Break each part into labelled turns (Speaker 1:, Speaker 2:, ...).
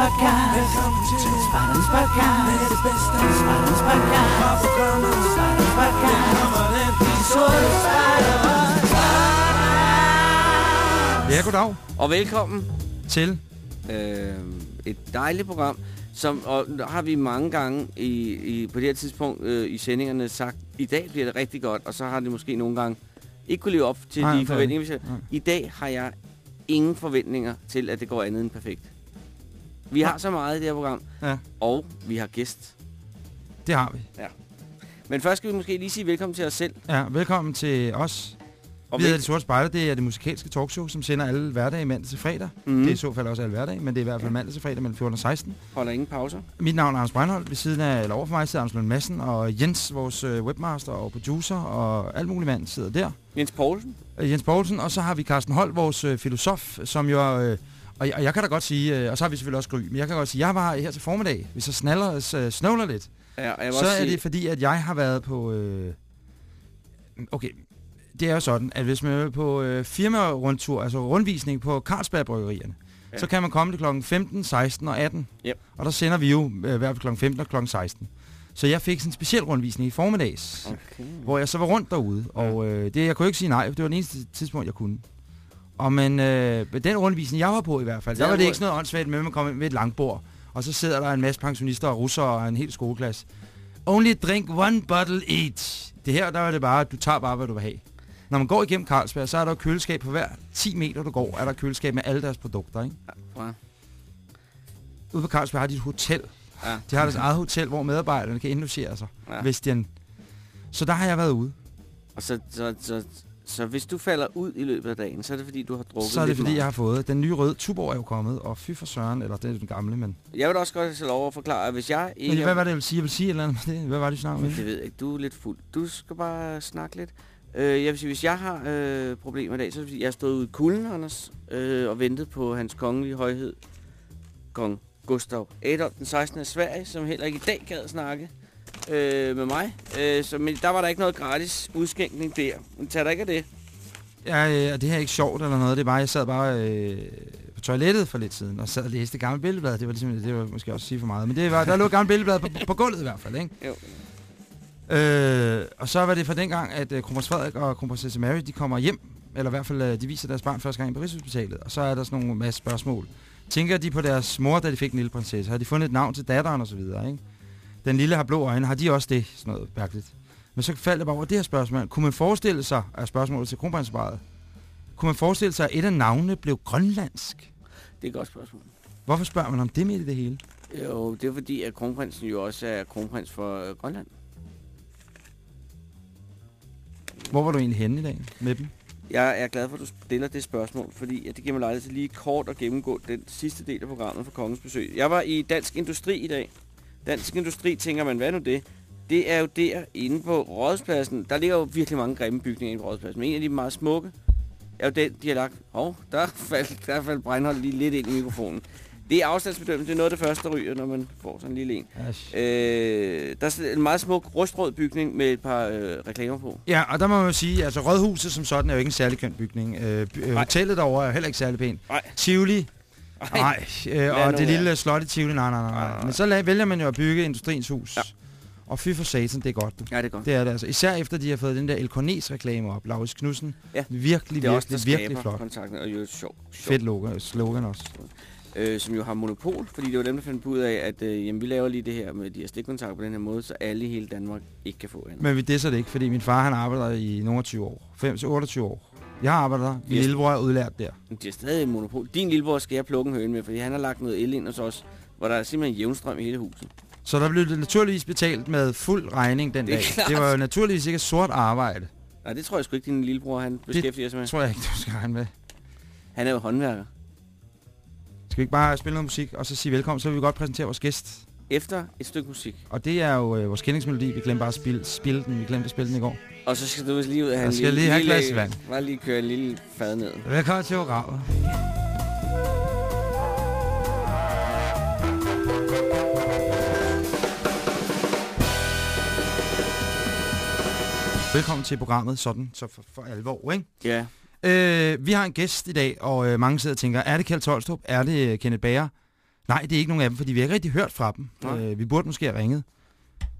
Speaker 1: podcast. Velkommen til Spartans podcast. Med det bedste. Spartans podcast. Fra programmet. Spartans podcast. Her kommer den episode.
Speaker 2: Ja, goddag
Speaker 3: Og velkommen
Speaker 2: til.
Speaker 3: øh, et dejligt program, som og der har vi mange gange i, i, på det her tidspunkt øh, i sendingerne sagt, i dag bliver det rigtig godt, og så har det måske nogle gange ikke kunne leve op til
Speaker 2: Nej,
Speaker 3: de
Speaker 2: er
Speaker 3: forventninger. vi I dag har jeg ingen forventninger til, at det går andet end perfekt. Vi har så meget i det her program,
Speaker 2: Ja,
Speaker 3: og vi har gæst.
Speaker 2: det har vi.
Speaker 3: Men først skal vi måske lige sige velkommen til os selv.
Speaker 2: Ja, velkommen til os.
Speaker 3: Og
Speaker 2: vi hedder Det Sorte Spejder. Det er det musikalske talkshow, som sender alle hverdage mandag til fredag. Mm. Det er i så fald også alle hverdage, men det er i hvert fald mandag til fredag mellem 14 og 16.
Speaker 3: holder ingen pauser.
Speaker 2: Mit navn er Anders Breinholt. Ved siden af, eller over for mig sidder Anders Lund Madsen, og Jens, vores øh, webmaster og producer, og alt muligt mand sidder der.
Speaker 3: Jens Poulsen.
Speaker 2: Øh, Jens Poulsen, og så har vi Carsten Holt, vores øh, filosof, som jo. Øh, og, jeg, og jeg kan da godt sige, øh, og så har vi selvfølgelig også Gry, men jeg kan godt sige, jeg var her til formiddag, hvis jeg snaller, øh, snøvler lidt,
Speaker 3: Ja,
Speaker 2: så er
Speaker 3: sige,
Speaker 2: det fordi, at jeg har været på... Øh, okay, det er jo sådan, at hvis man er på øh, firma-rundtur, altså rundvisning på Carlsberg-bryggerierne,
Speaker 3: Ja.
Speaker 2: ja. så kan man komme til klokken 15, 16 og 18.
Speaker 3: Yep.
Speaker 2: Og der sender vi jo øh, hver klokken 15 og klokken 16. Så jeg fik sådan en speciel rundvisning i formiddags, okay. Hvor jeg så var rundt derude. Og øh, det, jeg kunne ikke sige nej, for det var den eneste tidspunkt, jeg kunne. Og men øh, den rundvisning, jeg var på i hvert fald, der var det ikke sådan noget åndssvagt med, at man kom ind ved et langbord, og så sidder der en masse pensionister og russere og en hel skoleklasse. Only drink one bottle each. Det her, der var det bare, at du tager bare, hvad du vil have. Når man går igennem Carlsberg, så er der køleskab på hver 10 meter, du går, er der køleskab med alle deres produkter, ikke?
Speaker 3: Ja.
Speaker 2: Ude på Carlsberg har de et hotel.
Speaker 3: Ja.
Speaker 2: De har deres eget hotel, hvor medarbejderne kan indlogere sig,
Speaker 3: Ja.
Speaker 2: hvis den... Så der har jeg været ude.
Speaker 3: Og så, så, så, så hvis du falder ud i løbet af dagen, så er det fordi, du har drukket
Speaker 2: Så er det fordi,
Speaker 3: meget.
Speaker 2: jeg har fået den nye røde Tuborg er jo kommet, og fy for søren, eller det er den gamle, men...
Speaker 3: Jeg vil også godt have lov at forklare, at hvis jeg ikke...
Speaker 2: men hvad var det, jeg ville sige? Jeg ville sige et eller andet det. Hvad var det, du snakkede
Speaker 3: Det
Speaker 2: med?
Speaker 3: ved jeg ikke. Du er lidt fuld. Du skal bare snakke lidt. Øh, jeg vil sige, hvis jeg har øh, problemer i dag, så er det fordi, jeg stået ude i kulden, Anders, øh, og ventet på hans kongelige højhed, kong Gustav Adolf den 16. af Sverige, som heller ikke i dag gad snakke øh, med mig. Øh, så, men der var der ikke noget gratis udskænkning der. Men tag dig ikke af det.
Speaker 2: Ja, øh, det her er ikke sjovt eller noget. Det er bare, jeg sad bare øh, på toilettet for lidt siden, og sad og læste gamle billedblad. Det var, ligesom, det var måske også sige for meget. Men det var, der lå et gammelt billedblad på, på gulvet i hvert fald, ikke?
Speaker 3: Jo.
Speaker 2: Øh, og så var det fra dengang, at øh, kronprins Frederik og kronprinsesse Mary, de kommer hjem, eller i hvert fald, øh, de viser deres barn første gang ind på Rigshospitalet, og så er der sådan nogle masse spørgsmål. Tænker de på deres mor, da de fik en lille prinsesse? Har de fundet et navn til datteren og så videre, ikke? Den lille har blå øjne, har de også det? Sådan noget mærkeligt. Men så faldt jeg bare over det her spørgsmål. Kunne man forestille sig, af spørgsmålet til kronprinsparet, kunne man forestille sig, at et af navnene blev grønlandsk?
Speaker 3: Det er et godt spørgsmål.
Speaker 2: Hvorfor spørger man om det midt i det hele?
Speaker 3: Jo, det er fordi, at kronprinsen jo også er kronprins for øh, Grønland.
Speaker 2: Hvor var du egentlig henne i dag med dem?
Speaker 3: Jeg er glad for, at du stiller det spørgsmål, fordi at det giver mig lejlighed til lige kort at gennemgå den sidste del af programmet for Kongens Besøg. Jeg var i Dansk Industri i dag. Dansk Industri, tænker man, hvad nu det? Det er jo der inde på Rådspladsen. Der ligger jo virkelig mange grimme bygninger inde på Rådspladsen. Men en af de meget smukke er jo den, de har lagt... Åh, oh, der faldt, der faldt Breinholt lige lidt ind i mikrofonen. Det er afstandsbedømmelse. Det er noget af det første, der ryger, når man får sådan en lille en.
Speaker 2: Ash.
Speaker 3: Øh, der er en meget smuk rustrød bygning med et par øh, reklamer på.
Speaker 2: Ja, og der må man jo sige, altså Rådhuset som sådan er jo ikke en særlig køn bygning. By- øh,
Speaker 3: Nej.
Speaker 2: hotellet derovre er heller ikke særlig pænt.
Speaker 3: Nej.
Speaker 2: Tivoli, nej. Øh, og det lille slot i Tivoli, nej, nej, nej.
Speaker 3: Nej.
Speaker 2: Men så la- vælger man jo at bygge industriens hus.
Speaker 3: Ja.
Speaker 2: Og fy for satan, det er godt. Du.
Speaker 3: Ja, det er godt.
Speaker 2: Det er det altså. Især efter de har fået den der El reklame op. Laurits Knudsen.
Speaker 3: Ja.
Speaker 2: Virkelig,
Speaker 3: det er også,
Speaker 2: virkelig, virkelig
Speaker 3: skaber
Speaker 2: flot.
Speaker 3: kontakten, og jo et sjov, sjov
Speaker 2: Fedt logo, slogan også.
Speaker 3: øh, som jo har monopol, fordi det var dem, der fandt på ud af, at øh, jamen, vi laver lige det her med de her stikkontakter på den her måde, så alle i hele Danmark ikke kan få andet.
Speaker 2: Men vi disser det ikke, fordi min far han arbejder i nogle af 20 år. 5-28 år. Jeg har arbejdet der. Min
Speaker 3: Yes.
Speaker 2: lillebror er udlært der.
Speaker 3: Men de har stadig monopol. Din lillebror skal jeg plukke en høne med, fordi han har lagt noget el ind hos os, hvor der er simpelthen jævnstrøm i hele huset.
Speaker 2: Så der blev det naturligvis betalt med fuld regning den
Speaker 3: Det er
Speaker 2: dag.
Speaker 3: klart.
Speaker 2: Det var jo naturligvis ikke sort arbejde.
Speaker 3: Nej, det tror jeg sgu ikke, din lillebror han beskæftiger sig med.
Speaker 2: Det tror jeg ikke, du skal regne med.
Speaker 3: Han er jo håndværker.
Speaker 2: Skal vi ikke bare spille noget musik, og så sige velkommen, så vil vi godt præsentere vores gæst.
Speaker 3: Efter et stykke musik.
Speaker 2: Og det er jo øh, vores kendingsmelodi. Vi glemte bare at spille, spille den. Vi glemte at spille den i går.
Speaker 3: Og så skal du lige ud af en
Speaker 2: skal
Speaker 3: lille,
Speaker 2: lige have
Speaker 3: lille,
Speaker 2: glas vand.
Speaker 3: Bare lige køre en lille fad ned.
Speaker 2: Velkommen til programmet. Velkommen til programmet, sådan så for, for alvor, ikke?
Speaker 3: Ja.
Speaker 2: Øh, vi har en gæst i dag, og øh, mange sidder og tænker, er det Kjeld Tolstrup? Er det øh, Kenneth Bager? Nej, det er ikke nogen af dem, fordi vi har ikke rigtig hørt fra dem.
Speaker 3: Nej.
Speaker 2: Øh, vi burde måske have ringet.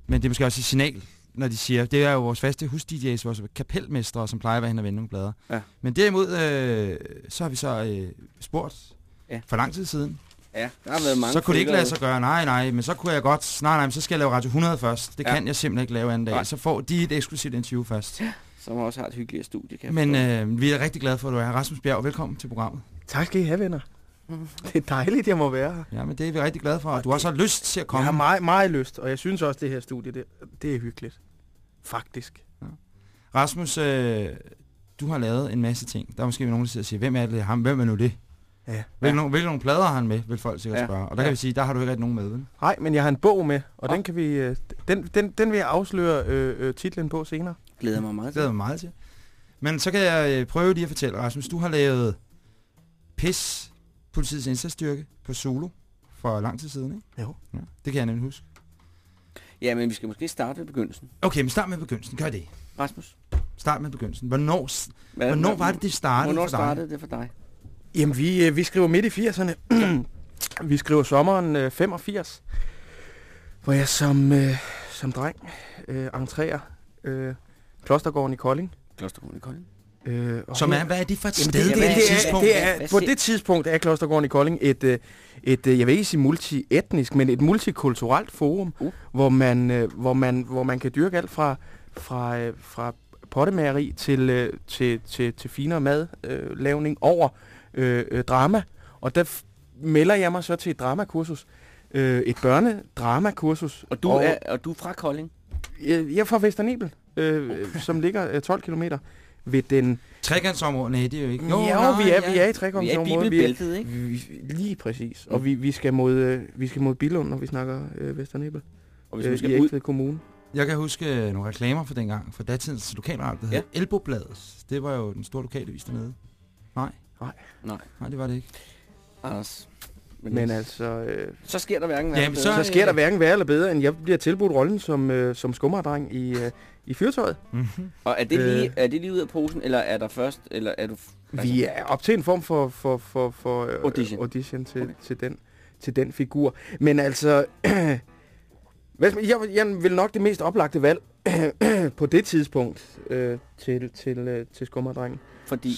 Speaker 2: Men det er måske også et signal, når de siger, det er jo vores faste hus-DJ's, vores kapelmestre, som plejer at være hen og vende nogle plader.
Speaker 3: Ja.
Speaker 2: Men derimod, øh, så har vi så øh, spurgt
Speaker 3: Ja.
Speaker 2: for lang tid siden.
Speaker 3: Ja, der har været mange
Speaker 2: så kunne det ikke lade sig gøre, nej, nej, men så kunne jeg godt, nej, nej, men så skal jeg lave Radio 100 først. Det
Speaker 3: Ja.
Speaker 2: kan jeg simpelthen ikke lave anden dag.
Speaker 3: Nej.
Speaker 2: Så får de et eksklusivt interview først.
Speaker 3: Som også har et hyggeligt studie, kan
Speaker 2: Men øh, vi er rigtig glade for, at du er her. Rasmus Bjerg, velkommen til programmet.
Speaker 4: Tak skal I have, venner.
Speaker 3: Mhm.
Speaker 4: Det er dejligt, jeg må være her.
Speaker 2: Ja, men det er vi rigtig glade for, og du også har lyst til at
Speaker 4: Jeg
Speaker 2: komme.
Speaker 4: har meget, meget lyst, og jeg synes også, det her studie, det, det er hyggeligt. Faktisk.
Speaker 2: Rasmus, øh, du har lavet en masse ting. Der er måske nogen, der sidder og siger, hvem er det ham? Hvem er nu det?
Speaker 4: Ja.
Speaker 2: Hvilke, nogle, hvilke nogle plader har han med, vil folk sikkert
Speaker 3: Ja.
Speaker 2: spørge. Og der
Speaker 3: Ja.
Speaker 2: kan vi sige, der har du ikke rigtig nogen med, vel?
Speaker 4: Nej, men jeg har en bog med, og
Speaker 3: Nå.
Speaker 4: den kan vi, øh, den, den, den vil jeg afsløre øh, øh, titlen på senere.
Speaker 3: Glæder mig meget
Speaker 2: Det
Speaker 3: til.
Speaker 2: glæder jeg mig meget til. Men så kan jeg øh, prøve lige at fortælle, Rasmus, du har lavet PIS, politiets indsatsstyrke, på Zulu for lang tid siden, ikke?
Speaker 4: Jo.
Speaker 2: Ja, det kan jeg nemlig huske.
Speaker 3: Ja, men vi skal måske starte ved begyndelsen.
Speaker 2: Okay, men start med begyndelsen. Gør det.
Speaker 3: Rasmus,
Speaker 2: Start med begyndelsen. Hvornår,
Speaker 3: hvad,
Speaker 2: hvornår var det, det startede
Speaker 3: Hvornår
Speaker 2: for dig?
Speaker 3: startede det for dig?
Speaker 4: Jamen, vi, øh, vi skriver midt i 80'erne. vi skriver sommeren øh, 85, hvor jeg som, øh, som dreng øh, entrerer øh, Klostergården i Kolding.
Speaker 3: Klostergården i Kolding.
Speaker 4: Øh,
Speaker 2: Som er, hvad er det for et
Speaker 4: Jamen,
Speaker 2: sted?
Speaker 4: det, det,
Speaker 3: er
Speaker 4: er,
Speaker 2: tidspunkt?
Speaker 4: det er, på det tidspunkt er Klostergården i Kolding et, øh, et øh, jeg vil ikke sige multietnisk, men et multikulturelt forum,
Speaker 3: Uh.
Speaker 4: hvor, man, øh, hvor, man, hvor man kan dyrke alt fra, fra, fra pottemageri til, til, til, til finere madlavning øh, lavning over øh, drama. Og der melder jeg mig så til et dramakursus. Øh, et børnedramakursus.
Speaker 3: Og du,
Speaker 4: og,
Speaker 3: er, og du er fra Kolding?
Speaker 4: Jeg, jeg er fra Vesternebel, øh, som ligger øh, 12 km ved den...
Speaker 2: Trekantsområde? Nej, det er jo ikke.
Speaker 4: Jo,
Speaker 2: nej,
Speaker 4: vi er,
Speaker 2: ja.
Speaker 4: vi er i
Speaker 3: Vi er i ikke?
Speaker 4: Vi, lige præcis. Og
Speaker 3: Mm.
Speaker 4: vi, vi skal mod øh, vi skal mod Billund, når vi snakker øh, Vesternebel.
Speaker 3: Og hvis
Speaker 4: Øh,
Speaker 3: vi skal ud...
Speaker 4: Kommune.
Speaker 2: Jeg kan huske øh, nogle reklamer fra dengang, fra datidens lokalradio, der hed
Speaker 3: Ja.
Speaker 2: Elbobladet. Det var jo den store lokalavis dernede. Nej,
Speaker 3: Nej,
Speaker 2: nej, det var det ikke.
Speaker 3: Anders.
Speaker 4: Men altså, øh,
Speaker 3: Så sker der hverken
Speaker 2: Jamen,
Speaker 3: værre
Speaker 2: så-
Speaker 3: eller
Speaker 4: så sker der hverken værre eller bedre, end jeg bliver tilbudt rollen som, øh, som skummerdreng i, øh, i fyrtøjet.
Speaker 2: Mm-hmm.
Speaker 3: Og er det, lige,
Speaker 4: Øh.
Speaker 3: er det lige ud af posen, eller er der først, eller er du... f-
Speaker 4: Vi er op til en form for, for, for, for øh,
Speaker 3: Audition.
Speaker 4: audition til,
Speaker 3: Okay.
Speaker 4: til, den, til den figur. Men altså, jeg, jeg vil nok det mest oplagte valg på det tidspunkt øh, til, til, øh, til skummerdrengen.
Speaker 3: Fordi...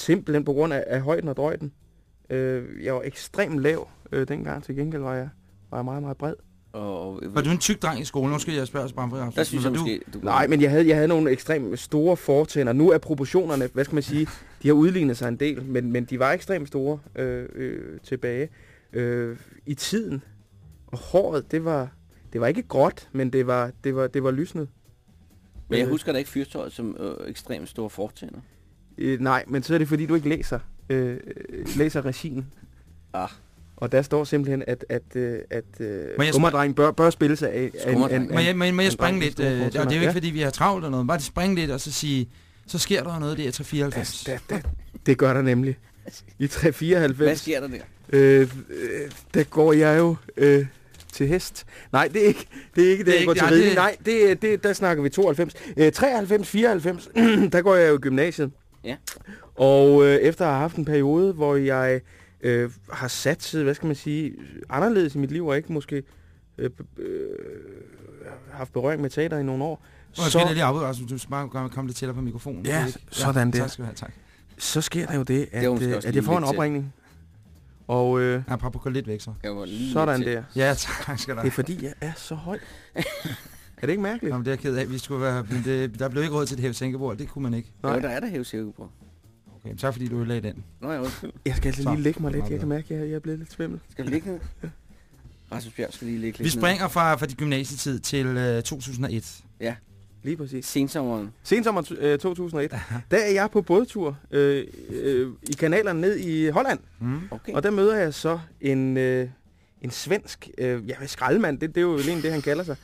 Speaker 4: Simpelthen på grund af, af højden og drøjden. Øh, jeg var ekstremt lav øh, dengang. Til gengæld var jeg, var jeg meget, meget bred.
Speaker 3: Og,
Speaker 2: Var du en tyk dreng i skolen? Nu skal jeg spørge os bare for
Speaker 3: der synes jeg
Speaker 2: du,
Speaker 3: måske... Du,
Speaker 4: Nej, men jeg havde, jeg havde nogle ekstremt store fortænder. Nu er proportionerne, hvad skal man sige, de har udlignet sig en del, men, men de var ekstremt store øh, øh, tilbage. Øh, I tiden. Og håret, det var, det var ikke gråt, men det var, det var, det var lysnet.
Speaker 3: Men jeg
Speaker 4: Øh,
Speaker 3: husker da ikke fyrtøjet som øh, ekstremt store fortænder.
Speaker 4: Øh, nej, men så er det fordi, du ikke læser, øh, øh, læser regien.
Speaker 3: Ah.
Speaker 4: Og der står simpelthen, at, at, øh, at øh,
Speaker 2: Må jeg
Speaker 4: skummerdrengen bør, bør spille sig af en, en,
Speaker 2: må jeg, må, jeg- må jeg springe lidt? Øh, og det er jo ikke,
Speaker 4: Ja.
Speaker 2: fordi vi har travlt eller noget. Bare springe lidt og så sige, så sker der noget der i 394.
Speaker 4: Ja, det, det, det gør der nemlig. I 394.
Speaker 3: Hvad sker der der?
Speaker 4: Øh, øh, der går jeg jo øh, til hest. Nej, det er ikke det, er ikke det,
Speaker 2: er
Speaker 4: jeg går
Speaker 2: ikke-
Speaker 4: til
Speaker 2: nej,
Speaker 4: ridning.
Speaker 2: det-
Speaker 4: Nej, det, det, der snakker vi 92. Øh, 93, 94, der går jeg jo i gymnasiet.
Speaker 3: Ja.
Speaker 4: Og øh, efter at have haft en periode, hvor jeg øh, har satset, hvad skal man sige, anderledes i mit liv, og ikke måske øh, øh, haft berøring med teater i nogle år,
Speaker 2: Så jeg lige afbryde. Du bare komme- komme lidt tættere på mikrofonen.
Speaker 4: Ja,
Speaker 2: Det ikke-
Speaker 4: sådan der.
Speaker 2: Tak skal du have, tak.
Speaker 4: så sker der jo det, at,
Speaker 3: Det
Speaker 4: øh, at jeg får en opringning. Og øh,
Speaker 2: Ja, prøv at gå lidt væk så.
Speaker 3: Jeg var lige
Speaker 4: sådan der.
Speaker 2: Ja, tak skal du
Speaker 4: Det er fordi, jeg er så høj. er det ikke mærkeligt?
Speaker 2: Jamen, det er jeg ked af. Vi skulle være, men det, der blev ikke råd til det her sænkebord. Det kunne man ikke.
Speaker 3: Jo,
Speaker 4: Nej.
Speaker 3: der er der hæve på.
Speaker 2: Okay, tak fordi du ødelagde den.
Speaker 3: Nå, jeg undskyld.
Speaker 4: Jeg skal altså
Speaker 2: Så.
Speaker 4: lige lægge mig lidt. Jeg kan mærke, at jeg, jeg er blevet lidt svimmel.
Speaker 3: Skal vi ligge ned? Rasmus Bjerg skal lige ligge
Speaker 2: Vi
Speaker 3: lidt ned.
Speaker 2: springer fra, fra din gymnasietid til øh, 2001.
Speaker 4: Lige præcis.
Speaker 3: Sensommeren.
Speaker 4: Sensommer øh, 2001, der er jeg på bådtur øh, øh, i kanalerne ned i Holland.
Speaker 2: Mm.
Speaker 3: Okay.
Speaker 4: Og der møder jeg så en, øh, en svensk, øh, ja, skraldemand, det, det er jo egentlig det, han kalder sig.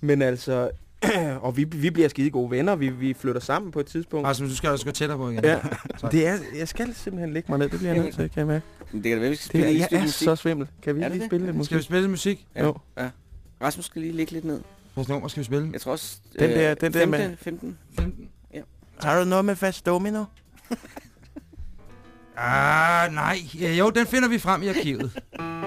Speaker 4: Men altså, og vi, vi bliver skide gode venner, vi, vi flytter sammen på et tidspunkt.
Speaker 2: Rasmus, du skal også gå tættere på igen.
Speaker 4: Ja, det er, jeg skal simpelthen lægge mig ned, det bliver jeg nødt til, kan jeg mærke.
Speaker 3: Men det kan da være, vi skal
Speaker 4: Det
Speaker 3: spille
Speaker 4: er,
Speaker 3: lige et
Speaker 4: jeg er
Speaker 3: musik.
Speaker 4: så svimmel. Kan vi
Speaker 3: Er
Speaker 4: lige
Speaker 3: det?
Speaker 4: spille lidt musik?
Speaker 2: Skal vi spille musik?
Speaker 3: Ja.
Speaker 4: Jo.
Speaker 3: ja. Rasmus skal lige ligge lidt ned.
Speaker 2: Hvilket nummer skal vi spille?
Speaker 3: Jeg tror også...
Speaker 4: Den der- den der
Speaker 3: 15,
Speaker 4: med-
Speaker 3: 15.
Speaker 2: 15.
Speaker 4: Har du noget med fast domino?
Speaker 2: Ah, nej. Ja, jo, den finder vi frem i arkivet.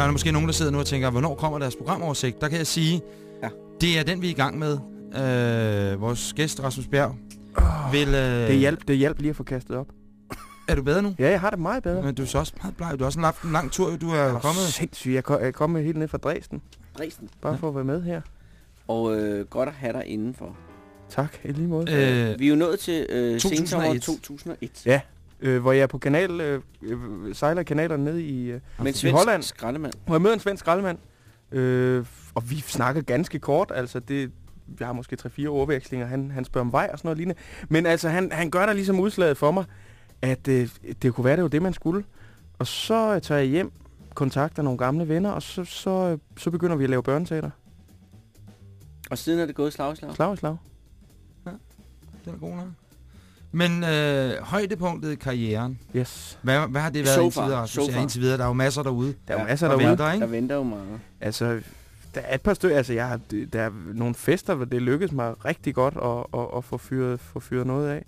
Speaker 2: der er måske nogen, der sidder nu og tænker, hvornår kommer deres programoversigt? Der kan jeg sige,
Speaker 3: Ja.
Speaker 2: det er den, vi er i gang med. Øh, vores gæst, Rasmus Bjerg,
Speaker 4: Oh,
Speaker 2: vil... Øh,
Speaker 4: det, hjælp, det hjælp lige at få kastet op.
Speaker 2: Er du bedre nu?
Speaker 4: Ja, jeg har det meget bedre.
Speaker 2: Men du er så også meget bleg. Du har også haft en lang tur. Du er
Speaker 4: Åh,
Speaker 2: kommet...
Speaker 4: Sindssygt, jeg kom, jeg kom helt ned fra Dresden.
Speaker 3: Dresden.
Speaker 4: Bare
Speaker 2: Ja.
Speaker 4: for at være med her.
Speaker 3: Og øh, godt at have dig indenfor.
Speaker 4: Tak, i lige måde.
Speaker 2: Øh,
Speaker 3: Vi er jo nået til øh,
Speaker 2: 2001.
Speaker 3: sensommeren 2001.
Speaker 4: Ja. Øh, hvor jeg er på kanal, øh, øh, sejler kanalerne ned i, øh,
Speaker 3: Men
Speaker 4: i Holland.
Speaker 3: skraldemand.
Speaker 4: Hvor jeg møder en svensk skraldemand. Øh, og vi snakker ganske kort, altså det... Jeg har måske 3-4 ordvekslinger, han, han spørger om vej og sådan noget lignende. Men altså, han, han gør der ligesom udslaget for mig, at øh, det kunne være, det var det, man skulle. Og så øh, tager jeg hjem, kontakter nogle gamle venner, og så, så, øh, så begynder vi at lave børneteater.
Speaker 3: Og siden er det gået slag i slag.
Speaker 4: Slag i slag.
Speaker 2: Den er god nok. Men øh, højdepunktet i karrieren,
Speaker 4: Yes.
Speaker 2: hvad, hvad har det været
Speaker 3: So
Speaker 2: indtil
Speaker 3: far,
Speaker 2: videre,
Speaker 3: so
Speaker 2: Ja,
Speaker 3: far.
Speaker 2: indtil videre. Der er jo masser derude.
Speaker 4: Der er jo
Speaker 3: Ja,
Speaker 4: masser derude.
Speaker 2: venter, ikke?
Speaker 3: Der venter jo mange.
Speaker 4: Altså, der er et par stykker, altså jeg har, der er nogle fester, hvor det lykkedes mig rigtig godt at, at, at få, fyret, få fyret noget af.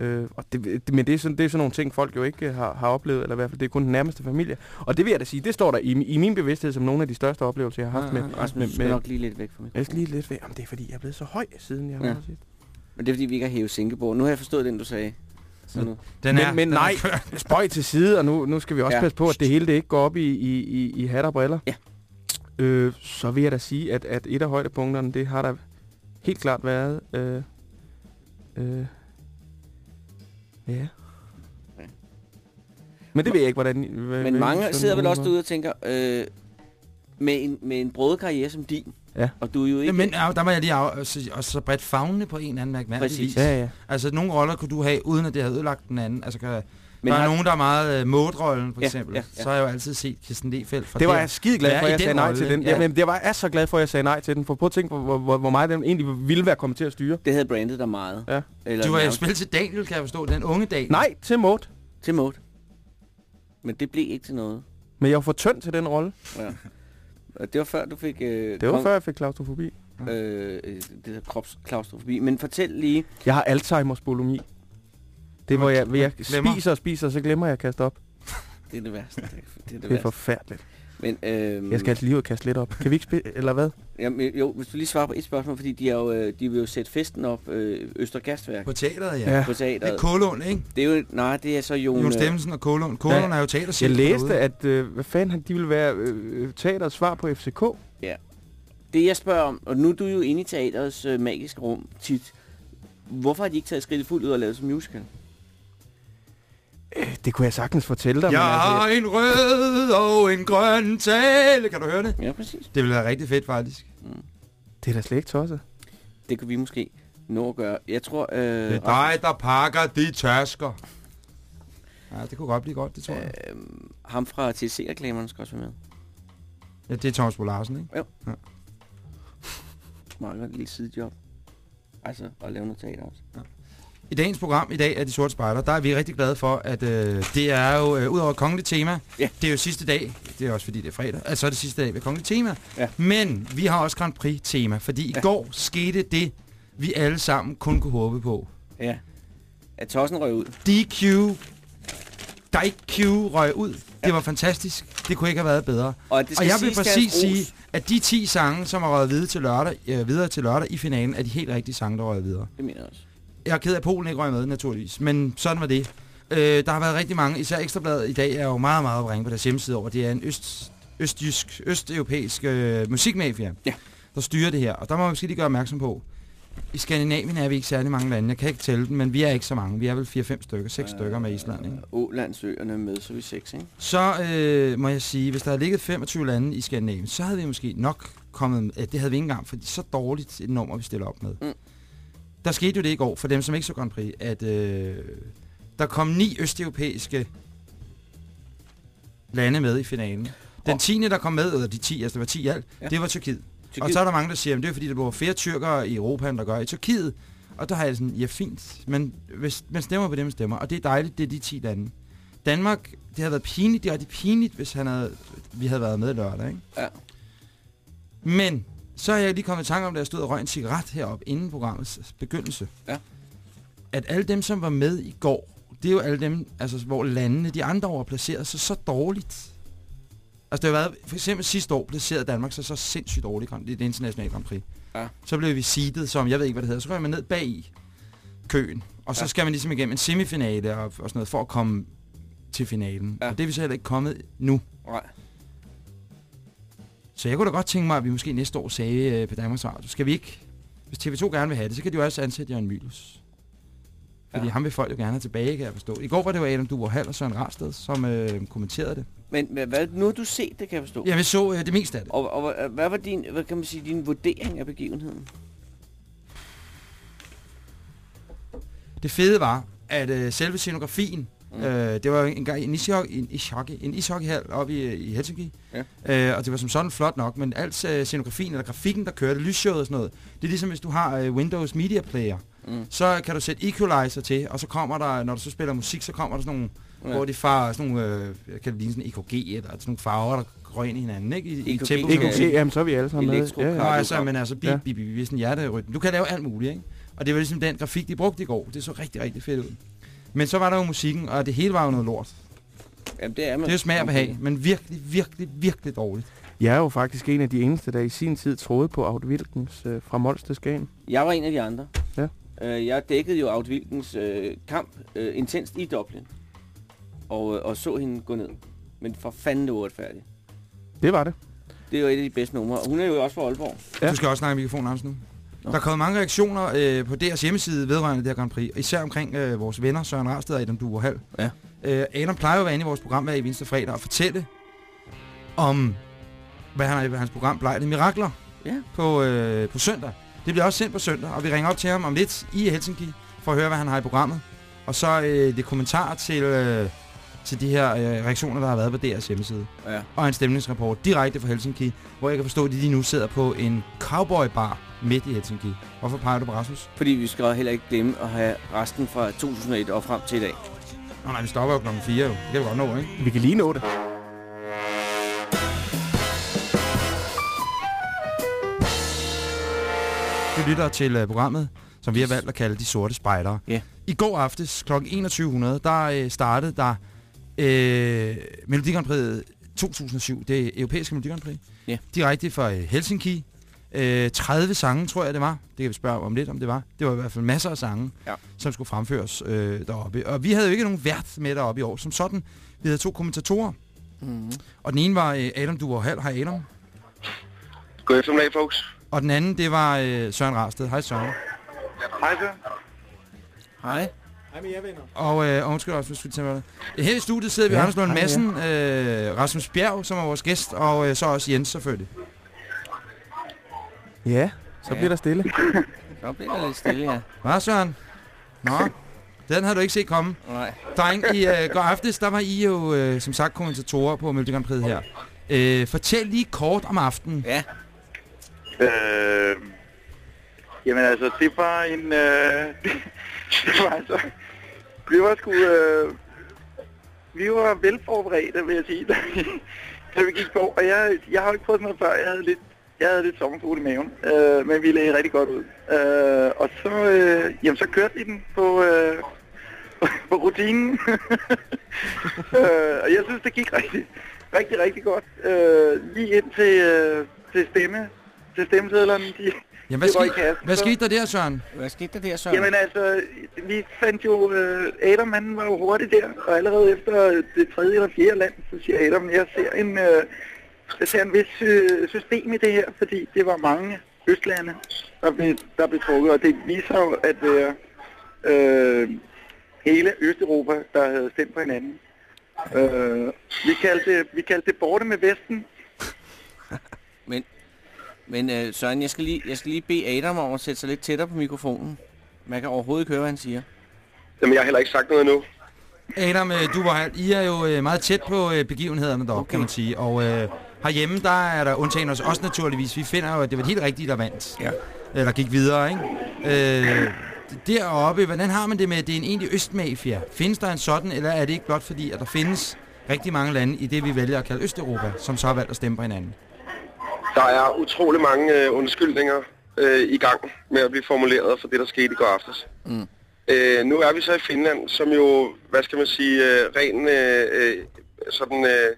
Speaker 2: Ja.
Speaker 4: Øh, og det, det, men det er, sådan, det er sådan nogle ting, folk jo ikke har, har oplevet, eller i hvert fald det er kun den nærmeste familie. Og det vil jeg da sige, det står der i, i min bevidsthed som nogle af de største oplevelser, jeg har haft
Speaker 2: Ja,
Speaker 4: med.
Speaker 2: ja, ja.
Speaker 3: Rasmus,
Speaker 4: med,
Speaker 3: du skal
Speaker 4: med
Speaker 3: nok lige lidt væk fra mig.
Speaker 4: jeg skal lige lidt ved, om det er fordi, jeg er blevet så høj, siden jeg
Speaker 3: Ja.
Speaker 4: ja. har sidst.
Speaker 3: Men det er fordi, vi ikke har hævet Sinkebord. Nu har jeg forstået den, du sagde. Så nu.
Speaker 2: Den
Speaker 4: Men-
Speaker 2: er,
Speaker 4: men
Speaker 2: den er
Speaker 4: nej.
Speaker 2: kørt.
Speaker 4: Spøj til side, og nu, nu skal vi også
Speaker 3: Ja.
Speaker 4: passe på, at det hele det ikke går op i, i, i, i hat og briller.
Speaker 3: Ja.
Speaker 4: Øh, så vil jeg da sige, at, at et af højdepunkterne, det har der helt klart været... Øh, øh, ja. Men det ved jeg ikke, hvordan... Hvad,
Speaker 3: Men mange
Speaker 4: sådan
Speaker 3: sidder vel også derude og tænker, øh, med, en, med en brødet karriere som din,
Speaker 4: Ja.
Speaker 3: og du er jo ikke...
Speaker 2: Ja, men der må jeg lige af, og så, og så bredt fagnende på en eller anden mærkværdig
Speaker 3: Præcis.
Speaker 2: vis.
Speaker 4: Ja, ja.
Speaker 2: Altså, nogle roller kunne du have, uden at det havde ødelagt den anden. Altså, kan,
Speaker 3: men
Speaker 2: der er
Speaker 3: har-
Speaker 2: nogen, der er meget uh, moдрollen, for
Speaker 3: Ja,
Speaker 2: eksempel.
Speaker 3: ja, ja.
Speaker 2: Så har jeg jo altid set Kirsten Lefeldt
Speaker 4: Det var
Speaker 2: der.
Speaker 4: jeg skide glad for, at jeg sagde nej
Speaker 2: rolle,
Speaker 4: til den.
Speaker 2: ja.
Speaker 4: Ja. Jamen, det var jeg er så glad for, at jeg sagde nej til den. For prøv at tænke på, hvor, hvor, hvor meget den egentlig ville være kommet til at styre.
Speaker 3: Det havde brandet dig meget.
Speaker 4: Ja.
Speaker 3: Eller
Speaker 2: Du har jo spillet til Daniel, kan jeg forstå. Den unge Daniel.
Speaker 4: Nej, til Mode.
Speaker 3: Til mode. Men det blev ikke til noget.
Speaker 4: Men jeg var for tynd til den rolle.
Speaker 3: Ja. Og det var før, du fik... Øh,
Speaker 4: Det var før, jeg fik klaustrofobi.
Speaker 3: Øh, øh, det der kropsklaustrofobi. Men fortæl lige...
Speaker 4: Jeg har Alzheimer's bulimi. Det er, hvor jeg, jeg spiser og spiser, og så glemmer jeg at kaste op.
Speaker 3: Det er det værste. Det er det,
Speaker 4: Det er
Speaker 3: værste.
Speaker 4: forfærdeligt.
Speaker 3: Men, øh,
Speaker 4: Jeg skal altså lige ud og kaste lidt op. Kan vi ikke spille, eller hvad?
Speaker 3: Jamen, jo, hvis du lige svarer på et spørgsmål, fordi de, er jo, øh, de vil jo sætte festen op øh, Østergastværk
Speaker 2: På teateret, ja.
Speaker 4: Ja.
Speaker 3: på
Speaker 2: Det er
Speaker 3: teateret.
Speaker 2: Kålund, ikke?
Speaker 3: Det er jo, nej, det er så Jon...
Speaker 2: Jon
Speaker 3: øh,
Speaker 2: Stemmensen og Kålund. Kålund
Speaker 4: Ja.
Speaker 2: er jo teaterchef
Speaker 4: Jeg læste,
Speaker 2: derude.
Speaker 4: at øh, hvad fanden, han- de ville være øh, teaterets svar på FCK.
Speaker 3: Det jeg spørger om, og nu er du jo inde i teaterets øh, magiske rum tit. Hvorfor har de ikke taget skridtet fuldt ud og lavet som musical?
Speaker 4: Øh, Det kunne jeg sagtens fortælle dig.
Speaker 2: Jeg
Speaker 4: men
Speaker 2: har
Speaker 4: altså,
Speaker 2: en rød og en grøn tale. Kan du høre det?
Speaker 3: Ja, præcis.
Speaker 2: Det ville være rigtig fedt, faktisk.
Speaker 3: Mm.
Speaker 4: det er da slet ikke tosset.
Speaker 3: Det kan vi måske nå at gøre. Jeg tror... Øh,
Speaker 2: Det er dig, der pakker de tasker. Ja, det kunne godt blive godt, det tror jeg.
Speaker 3: øh, ham fra TC-reklamerne skal også være med.
Speaker 2: Ja, det er Thomas Bo Larsen, ikke?
Speaker 3: Meget godt lille sidejob. Altså, at lave noget teater også.
Speaker 2: I dagens program i dag er De Sorte Spejder, der er vi rigtig glade for, at øh, det er jo, øh, ud over kongeligt tema,
Speaker 3: Ja.
Speaker 2: det er jo sidste dag, det er også fordi det er fredag, altså så er det sidste dag ved kongeligt tema,
Speaker 3: Ja.
Speaker 2: men vi har også Grand Prix tema, fordi i
Speaker 3: Ja.
Speaker 2: går skete det, vi alle sammen kun kunne håbe på.
Speaker 3: Ja. At Tossen røg ud.
Speaker 2: DQ, DQ røg ud. Det var fantastisk. Det kunne ikke have været bedre.
Speaker 3: Og, det
Speaker 2: Og jeg vil præcis sige, at de 10 sange, som er røget videre til lørdag, øh, videre til lørdag i finalen, er de helt rigtige sange, der røget videre.
Speaker 3: Det mener jeg også.
Speaker 2: Jeg er ked af, at Polen ikke røg med, naturligvis. Men sådan var det. Øh, der har været rigtig mange, især Ekstrabladet i dag er jo meget, meget at på deres hjemmeside over. Det er en øst, østjysk, østeuropæisk øh, musikmafia,
Speaker 3: Ja.
Speaker 2: der styrer det her. Og der må man måske lige gøre opmærksom på. I Skandinavien er vi ikke særlig mange lande. Jeg kan ikke tælle dem, men vi er ikke så mange. Vi er vel 4-5 stykker, 6
Speaker 3: Øh,
Speaker 2: stykker med Island. Ikke?
Speaker 3: Ålandsøerne med, så er vi seks, ikke?
Speaker 2: Så øh, må jeg sige, hvis der havde ligget 25 lande i Skandinavien, så havde vi måske nok kommet... Øh, det havde vi ikke engang, for så dårligt et nummer, vi stiller op med.
Speaker 3: Mm.
Speaker 2: Der skete jo det i går, for dem, som ikke så Grand Prix, at øh, der kom ni østeuropæiske lande med i finalen. Den 10. der kom med, eller de 10, altså der var 10 i alt,
Speaker 3: Ja.
Speaker 2: det var Tyrkiet.
Speaker 3: Tyrkiet.
Speaker 2: Og så er der mange, der siger, at det er fordi, der bor flere tyrkere i Europa, end der gør i Tyrkiet. Og der har jeg sådan, ja fint, men hvis man stemmer på det, man stemmer, og det er dejligt, det er de 10 lande. Danmark, det havde været pinligt, det er rigtig pinligt, hvis han havde, vi havde været med lørdag, ikke?
Speaker 3: Ja.
Speaker 2: Men så er jeg lige kommet i tanke om, da jeg stod og røg en cigaret heroppe inden programmets begyndelse.
Speaker 3: Ja.
Speaker 2: At alle dem, som var med i går, det er jo alle dem, altså, hvor landene, de andre var placeret sig så dårligt. Altså det har været, for eksempel sidste år placerede Danmark sig så sindssygt dårligt i det internationale Grand Prix.
Speaker 3: Ja.
Speaker 2: Så blev vi seedet som, jeg ved ikke hvad det hedder, så rører man ned bag i køen. Og så
Speaker 3: Ja.
Speaker 2: skal man ligesom igennem en semifinale og, og sådan noget for at komme til finalen.
Speaker 3: Ja.
Speaker 2: Og det er vi så heller ikke kommet nu.
Speaker 3: Nej.
Speaker 2: Så jeg kunne da godt tænke mig, at vi måske næste år sagde øh, på Danmarks Radio, skal vi ikke, hvis TV2 gerne vil have det, så kan de jo også ansætte Jørgen Mylius. Fordi
Speaker 3: Ja.
Speaker 2: ham vil folk jo gerne have tilbage, kan jeg forstå. I går var det jo Adam Duer Hall og Søren Rarsted, som øh, kommenterede det.
Speaker 3: Men men hvad, nu har du set det, kan jeg forstå.
Speaker 2: Ja, vi så øh, det meste af det.
Speaker 3: Og, og hvad- hvad var din, hvad kan man sige, din vurdering af begivenheden?
Speaker 2: Det fede var, at øh, selve scenografien,
Speaker 3: Mm.
Speaker 2: øh, det var jo engang en ishockey, en ishockey, en ishockeyhal oppe i, i Helsinki.
Speaker 3: Ja.
Speaker 2: Øh, og det var som sådan flot nok, men alt øh, scenografien eller grafikken, der kørte, lysshowet og sådan noget, det er ligesom hvis du har øh, Windows Media Player.
Speaker 3: Mm.
Speaker 2: Så kan du sætte equalizer til, og så kommer der, når du så spiller musik, så kommer der sådan nogle,
Speaker 3: Ja.
Speaker 2: ja. hvor de farer sådan nogle, øh, jeg kan det ligne sådan EKG, eller sådan nogle farver, der går ind i hinanden, ikke? I, i
Speaker 3: EKG,
Speaker 2: tempo.
Speaker 3: Ja.
Speaker 4: okay, jamen så er vi alle sammen med.
Speaker 3: Elektro-
Speaker 4: Ja,
Speaker 2: Nå,
Speaker 4: ja.
Speaker 2: altså, men altså, bip,
Speaker 4: Ja.
Speaker 2: bip, bip, sådan hjerterytme. Du kan lave alt muligt, ikke? Og det var ligesom den grafik, de brugte i går. Det så rigtig, rigtig fedt ud. Men så var der jo musikken, og det hele var jo noget lort.
Speaker 3: Jamen, det er man.
Speaker 2: Det er jo smag og behag, men virkelig, virkelig, virkelig dårligt.
Speaker 4: Jeg er jo faktisk en af de eneste, der i sin tid troede på Aud Wilkens øh, fra Mols til Skagen.
Speaker 3: Jeg var en af de andre.
Speaker 4: Ja.
Speaker 3: Øh, jeg dækkede jo Aud Wilkens øh, kamp øh, intenst i Dublin. Og, øh, og så hende gå ned. Men for fanden det var uretfærdigt.
Speaker 4: Det var det.
Speaker 3: Det er jo et af de bedste numre. Og hun er jo også fra Aalborg.
Speaker 4: Ja.
Speaker 2: Du skal også snakke i mikrofonen, Anders, nu.
Speaker 3: Nå.
Speaker 2: Der er kommet mange reaktioner øh, på DR's hjemmeside vedrørende det her Grand Prix, især omkring øh, vores venner Søren Rarsted og Adam Duer Hall.
Speaker 3: Ja.
Speaker 2: Øh, Adam plejer jo at være inde i vores program hver eneste fredag og fortælle om, hvad han har i hans program Blejde Mirakler
Speaker 3: Ja.
Speaker 2: på, øh, på søndag. Det bliver også sendt på søndag, og vi ringer op til ham om lidt i Helsinki for at høre, hvad han har i programmet. Og så øh, det kommentar til, øh, til de her øh, reaktioner, der har været på DR's hjemmeside
Speaker 3: Ja.
Speaker 2: og en stemningsrapport direkte fra Helsinki, hvor jeg kan forstå, at de lige nu sidder på en cowboybar midt i Helsinki. Hvorfor peger du på Rasmus?
Speaker 3: Fordi vi skal heller ikke glemme at have resten fra 2001 og frem til i dag.
Speaker 2: Nå nej, vi stopper jo klokken 4 jo. Det kan vi godt nå, ikke?
Speaker 4: Vi kan lige nå det.
Speaker 2: Vi lytter til uh, programmet, som vi har valgt at kalde De Sorte Spejdere.
Speaker 3: Ja.
Speaker 2: I går aftes kl. 2100, der uh, startede der uh, Melodi Grand Prix 2007, det europæiske Melodi Grand Prix.
Speaker 3: Ja.
Speaker 2: Direkte fra uh, Helsinki. Uh, 30 sange, tror jeg det var. Det kan vi spørge om lidt, om det var. Det var i hvert fald masser af sange,
Speaker 3: Ja.
Speaker 2: som skulle fremføres uh, deroppe. Og vi havde jo ikke nogen vært med deroppe i år. Som sådan, vi havde to kommentatorer.
Speaker 3: Mm.
Speaker 2: Og den ene var uh, Adam Duer Hall. Hej Adam.
Speaker 5: God eftermiddag, folks.
Speaker 2: Og den anden, det var uh, Søren Rarsted. Hej Søren.
Speaker 5: Hej, så.
Speaker 3: Hej.
Speaker 2: Og, øh, og undskyld også, hvis vi tænker det. Her i studiet sidder vi
Speaker 4: Ja,
Speaker 2: Anders Lund
Speaker 4: hej,
Speaker 2: Madsen, øh, Rasmus Bjerg, som er vores gæst, og øh, så også Jens selvfølgelig.
Speaker 4: Ja, så
Speaker 3: Ja.
Speaker 4: bliver der stille.
Speaker 3: Så bliver der lidt stille, ja.
Speaker 2: Hvad Søren? Nå, den havde du ikke set komme.
Speaker 3: Nej.
Speaker 2: Dreng, i øh, går aftes, der var I jo øh, som sagt kommentatorer på Melodi Grand Prix her. Øh, fortæl lige kort om aftenen.
Speaker 3: Ja.
Speaker 5: Øh, jamen altså, det var en... Øh, det var altså... Vi var sgu... Øh, vi var velforberedte, vil jeg sige, da vi, da vi gik på. Og jeg, jeg har jo ikke prøvet noget før. Jeg havde lidt, jeg havde lidt sommerfugle i maven. Øh, men vi lagde rigtig godt ud. Øh, og så, øh, jamen, så kørte vi den på... Øh, på rutinen. øh, og jeg synes, det gik rigtig, rigtig, rigtig godt. Øh, lige ind til, øh, til stemme, til stemmesedlerne. De,
Speaker 2: Jamen, hvad, skete,
Speaker 5: kassen,
Speaker 2: hvad
Speaker 5: så-
Speaker 2: skete der der, Søren?
Speaker 3: Hvad skete der der, Søren?
Speaker 5: Jamen altså, vi fandt jo, øh, Adam han var jo hurtig der, og allerede efter det tredje eller fjerde land, så siger Adam, jeg ser en, øh, jeg ser en vis øh, system i det her, fordi det var mange østlande, der blev, der blev trukket, og det viser jo, at er øh, hele Østeuropa, der havde stemt på hinanden. Øh, vi, kaldte, vi kaldte det borte med Vesten,
Speaker 3: Men, men øh, Søren, jeg skal, lige, jeg skal lige bede Adam om at sætte sig lidt tættere på mikrofonen. Man kan overhovedet ikke høre, hvad han siger.
Speaker 5: Jamen, jeg har heller ikke sagt noget endnu.
Speaker 2: Adam, øh, du var, I er jo øh, meget tæt på øh, begivenhederne deroppe, okay. kan man sige. Og øh, herhjemme, der er der undtagen os også naturligvis. Vi finder jo, at det var helt rigtigt, der vandt.
Speaker 3: Ja.
Speaker 2: Eller gik videre, ikke? Øh, deroppe, hvordan har man det med, at det er en egentlig østmafia? Findes der en sådan, eller er det ikke blot fordi, at der findes rigtig mange lande i det, vi vælger at kalde Østeuropa, som så har valgt at stemme på hinanden?
Speaker 6: Der er utrolig mange øh, undskyldninger øh, i gang med at blive formuleret for det, der skete i går aftes.
Speaker 3: Mm.
Speaker 6: Øh, nu er vi så i Finland, som jo, hvad skal man sige, øh, ren øh, øh, sådan øh,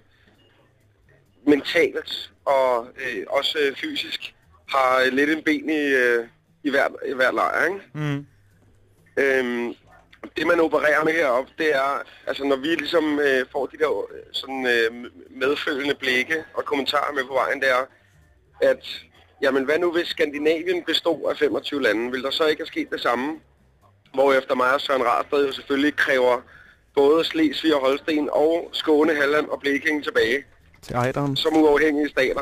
Speaker 6: mentalt og øh, også fysisk har lidt en ben i, øh, i, hver, i hver lejr, ikke?
Speaker 2: Mm.
Speaker 6: Øhm, det man opererer med heroppe, det er, altså når vi ligesom øh, får de der øh, sådan øh, medfølgende blikke og kommentarer med på vejen, det er, at jamen hvad nu hvis Skandinavien bestod af 25 lande, vil der så ikke have sket det samme? Hvorefter mig og Søren Rarsted jo selvfølgelig kræver både Slesvig og Holsten og Skåne, Halland og Blekinge tilbage
Speaker 4: Til Ejderen.
Speaker 6: som uafhængige stater.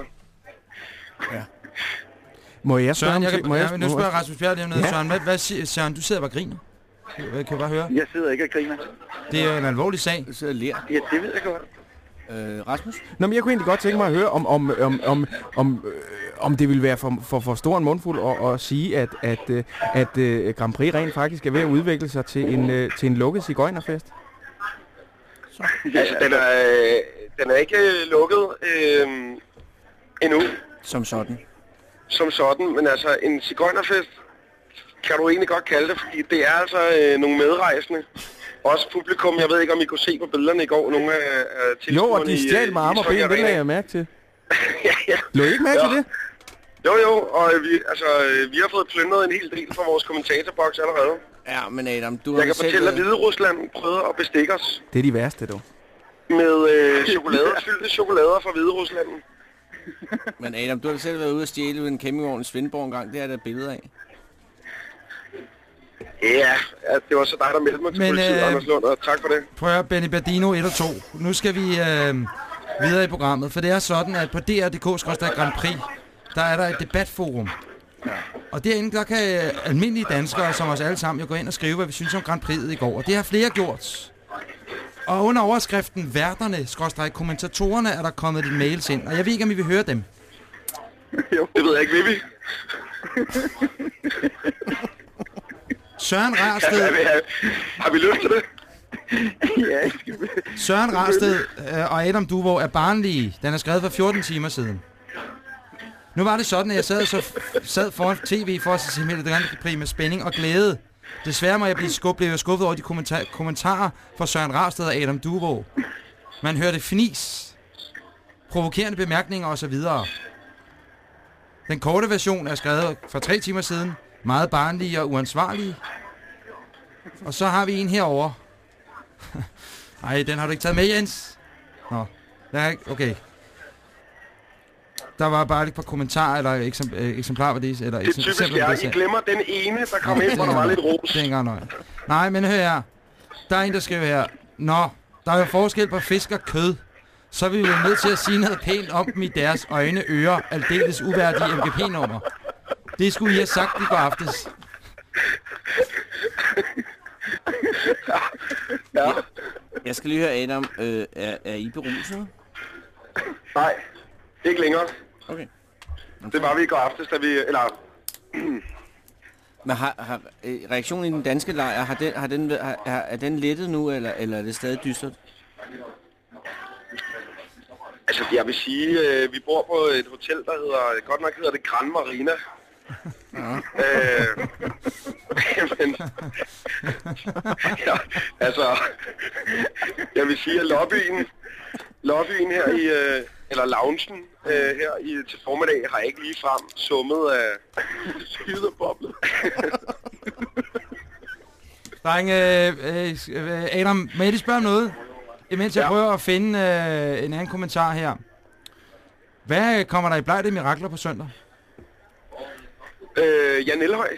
Speaker 4: Må jeg spørge
Speaker 2: Søren,
Speaker 4: om
Speaker 2: jeg kan,
Speaker 4: Må
Speaker 2: ja, men nu spørger Rasmus Bjerg lige om noget.
Speaker 4: Ja.
Speaker 2: Søren, hvad, hvad siger, Søren, du sidder bare og griner. Kan kan jeg bare høre?
Speaker 7: Jeg sidder ikke og griner.
Speaker 2: Det er en alvorlig sag.
Speaker 3: Du sidder og ler.
Speaker 7: Ja, det ved jeg godt.
Speaker 3: Øh, Rasmus?
Speaker 4: Nå, men jeg kunne egentlig godt tænke mig at høre, om, om, om, om, om, øh, om det ville være for, for, for stor en mundfuld at, at sige, at, at, øh, at uh, Grand Prix rent faktisk er ved at udvikle sig til en, uh, til en lukket cigøjnerfest.
Speaker 6: Altså, den er, øh, den er ikke øh, lukket øh, endnu
Speaker 3: Som sådan.
Speaker 6: som sådan, men altså en cigøjnerfest kan du egentlig godt kalde det, fordi det er altså øh, nogle medrejsende. Også publikum, jeg ved ikke om I kunne se på billederne i går, nogle af, af
Speaker 4: Jo,
Speaker 6: tilskuerne
Speaker 4: og de
Speaker 6: i,
Speaker 4: stjal
Speaker 6: øh,
Speaker 4: med arme og ben, det lagde jeg mærke til.
Speaker 6: ja, ja.
Speaker 4: Lå I ikke mærke
Speaker 6: Ja.
Speaker 4: til det?
Speaker 6: Jo, jo, og øh, vi, altså, øh, vi har fået plyndret en hel del fra vores kommentatorboks allerede.
Speaker 3: Ja, men Adam, du har
Speaker 6: Jeg
Speaker 3: jo
Speaker 6: kan
Speaker 3: selv
Speaker 6: fortælle, at Hvide Rusland prøvede at bestikke os
Speaker 4: Det er de værste, dog.
Speaker 6: Med øh, chokolade, fyldte chokolader fra Hvide Rusland.
Speaker 3: Men Adam, du har selv været ude og stjæle en campingvogn i Svendborg en gang. Det er der et billede af.
Speaker 6: Ja, at det var så dig, der meldte mig til
Speaker 2: Men,
Speaker 6: politiet,
Speaker 2: øh,
Speaker 6: Anders Lund, og tak for det.
Speaker 2: Prøv at høre, Benny Bardino 1 og 2. Nu skal vi øh, videre i programmet, for det er sådan, at på DR.dk Grand Prix, der er der et debatforum. Og derinde, der kan øh, almindelige danskere, som os alle sammen, jo gå ind og skrive, hvad vi synes om Grand Prix'et i går. Og det har flere gjort. Og under overskriften værterne, skråstrej kommentatorerne, er der kommet lidt mails ind. Og jeg ved ikke, om I vil høre dem.
Speaker 6: Det ved jeg ikke, vil vi?
Speaker 2: Søren Rarsted,
Speaker 6: har, har vi lyst til det?
Speaker 7: ja, skal...
Speaker 2: Søren Rarsted øh, og Adam Duvo er barnlige. Den er skrevet for 14 timer siden. Nu var det sådan, at jeg sad, så sad foran tv for at se Melodi Grand Prix med spænding og glæde. Desværre må jeg blive skuffet, blev jeg skuffet over de kommentar kommentarer fra Søren Rarsted og Adam Duvo. Man hørte fnis, provokerende bemærkninger osv. Den korte version er skrevet for tre timer siden. Meget barnlige og uansvarlige. Og så har vi en herover. Ej, den har du ikke taget med, Jens? Nå, er. Okay. Der var bare et par kommentarer, eller eksem, øh, eksemplarer var det, eller
Speaker 6: Det er typisk jer. I glemmer den ene, der kom ind, hvor der var lidt ros.
Speaker 2: Det er nøje. Nej, men hør her. Der er en, der skriver her. Nå, der er jo forskel på fisk og kød. Så er vi jo nødt til at sige noget pænt om dem i deres øjne, ører, aldeles uværdige MGP-nummer. Det skulle I have sagt i går aftes.
Speaker 6: Ja.
Speaker 3: Jeg skal lige høre, Adam, øh, er, er I beruset?
Speaker 6: Nej, ikke længere.
Speaker 3: Okay.
Speaker 6: Det var vi i går aftes, da vi... Eller,
Speaker 3: Men har, har øh, reaktionen i den danske lejr, har den, har den, har, er den lettet nu, eller, eller er det stadig dystert?
Speaker 6: altså, jeg vil sige, øh, vi bor på et hotel, der hedder... Godt nok hedder det Gran Marina. Øh, men, ja, altså, jeg vil sige, at lobbyen, lobbyen her i, øh, eller loungen øh, her i, til formiddag, har ikke lige frem summet af skideboblet.
Speaker 2: Dreng, øh, øh, Adam, må jeg lige spørge om noget? Imens jeg
Speaker 6: Ja.
Speaker 2: prøver at finde øh, en anden kommentar her. Hvad kommer der i blejde mirakler på søndag?
Speaker 6: Øh, Jan Elhøj.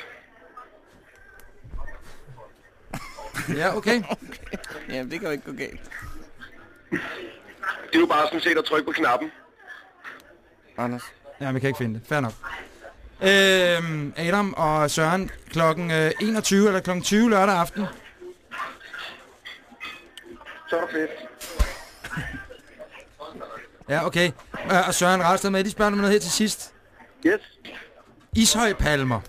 Speaker 2: Ja, okay.
Speaker 3: Jamen, det kan jo ikke gå galt.
Speaker 6: Det er jo bare sådan set at trykke på knappen.
Speaker 3: Anders?
Speaker 2: Ja, vi kan ikke finde det. Fair nok. Øhm, Adam og Søren klokken øh, 21 eller klokken 20 lørdag aften.
Speaker 6: Så er der fedt.
Speaker 2: Ja, okay. Øh, og Søren Rarsted med, de spørger om noget her til sidst.
Speaker 7: Yes.
Speaker 2: Ishøjpalmer.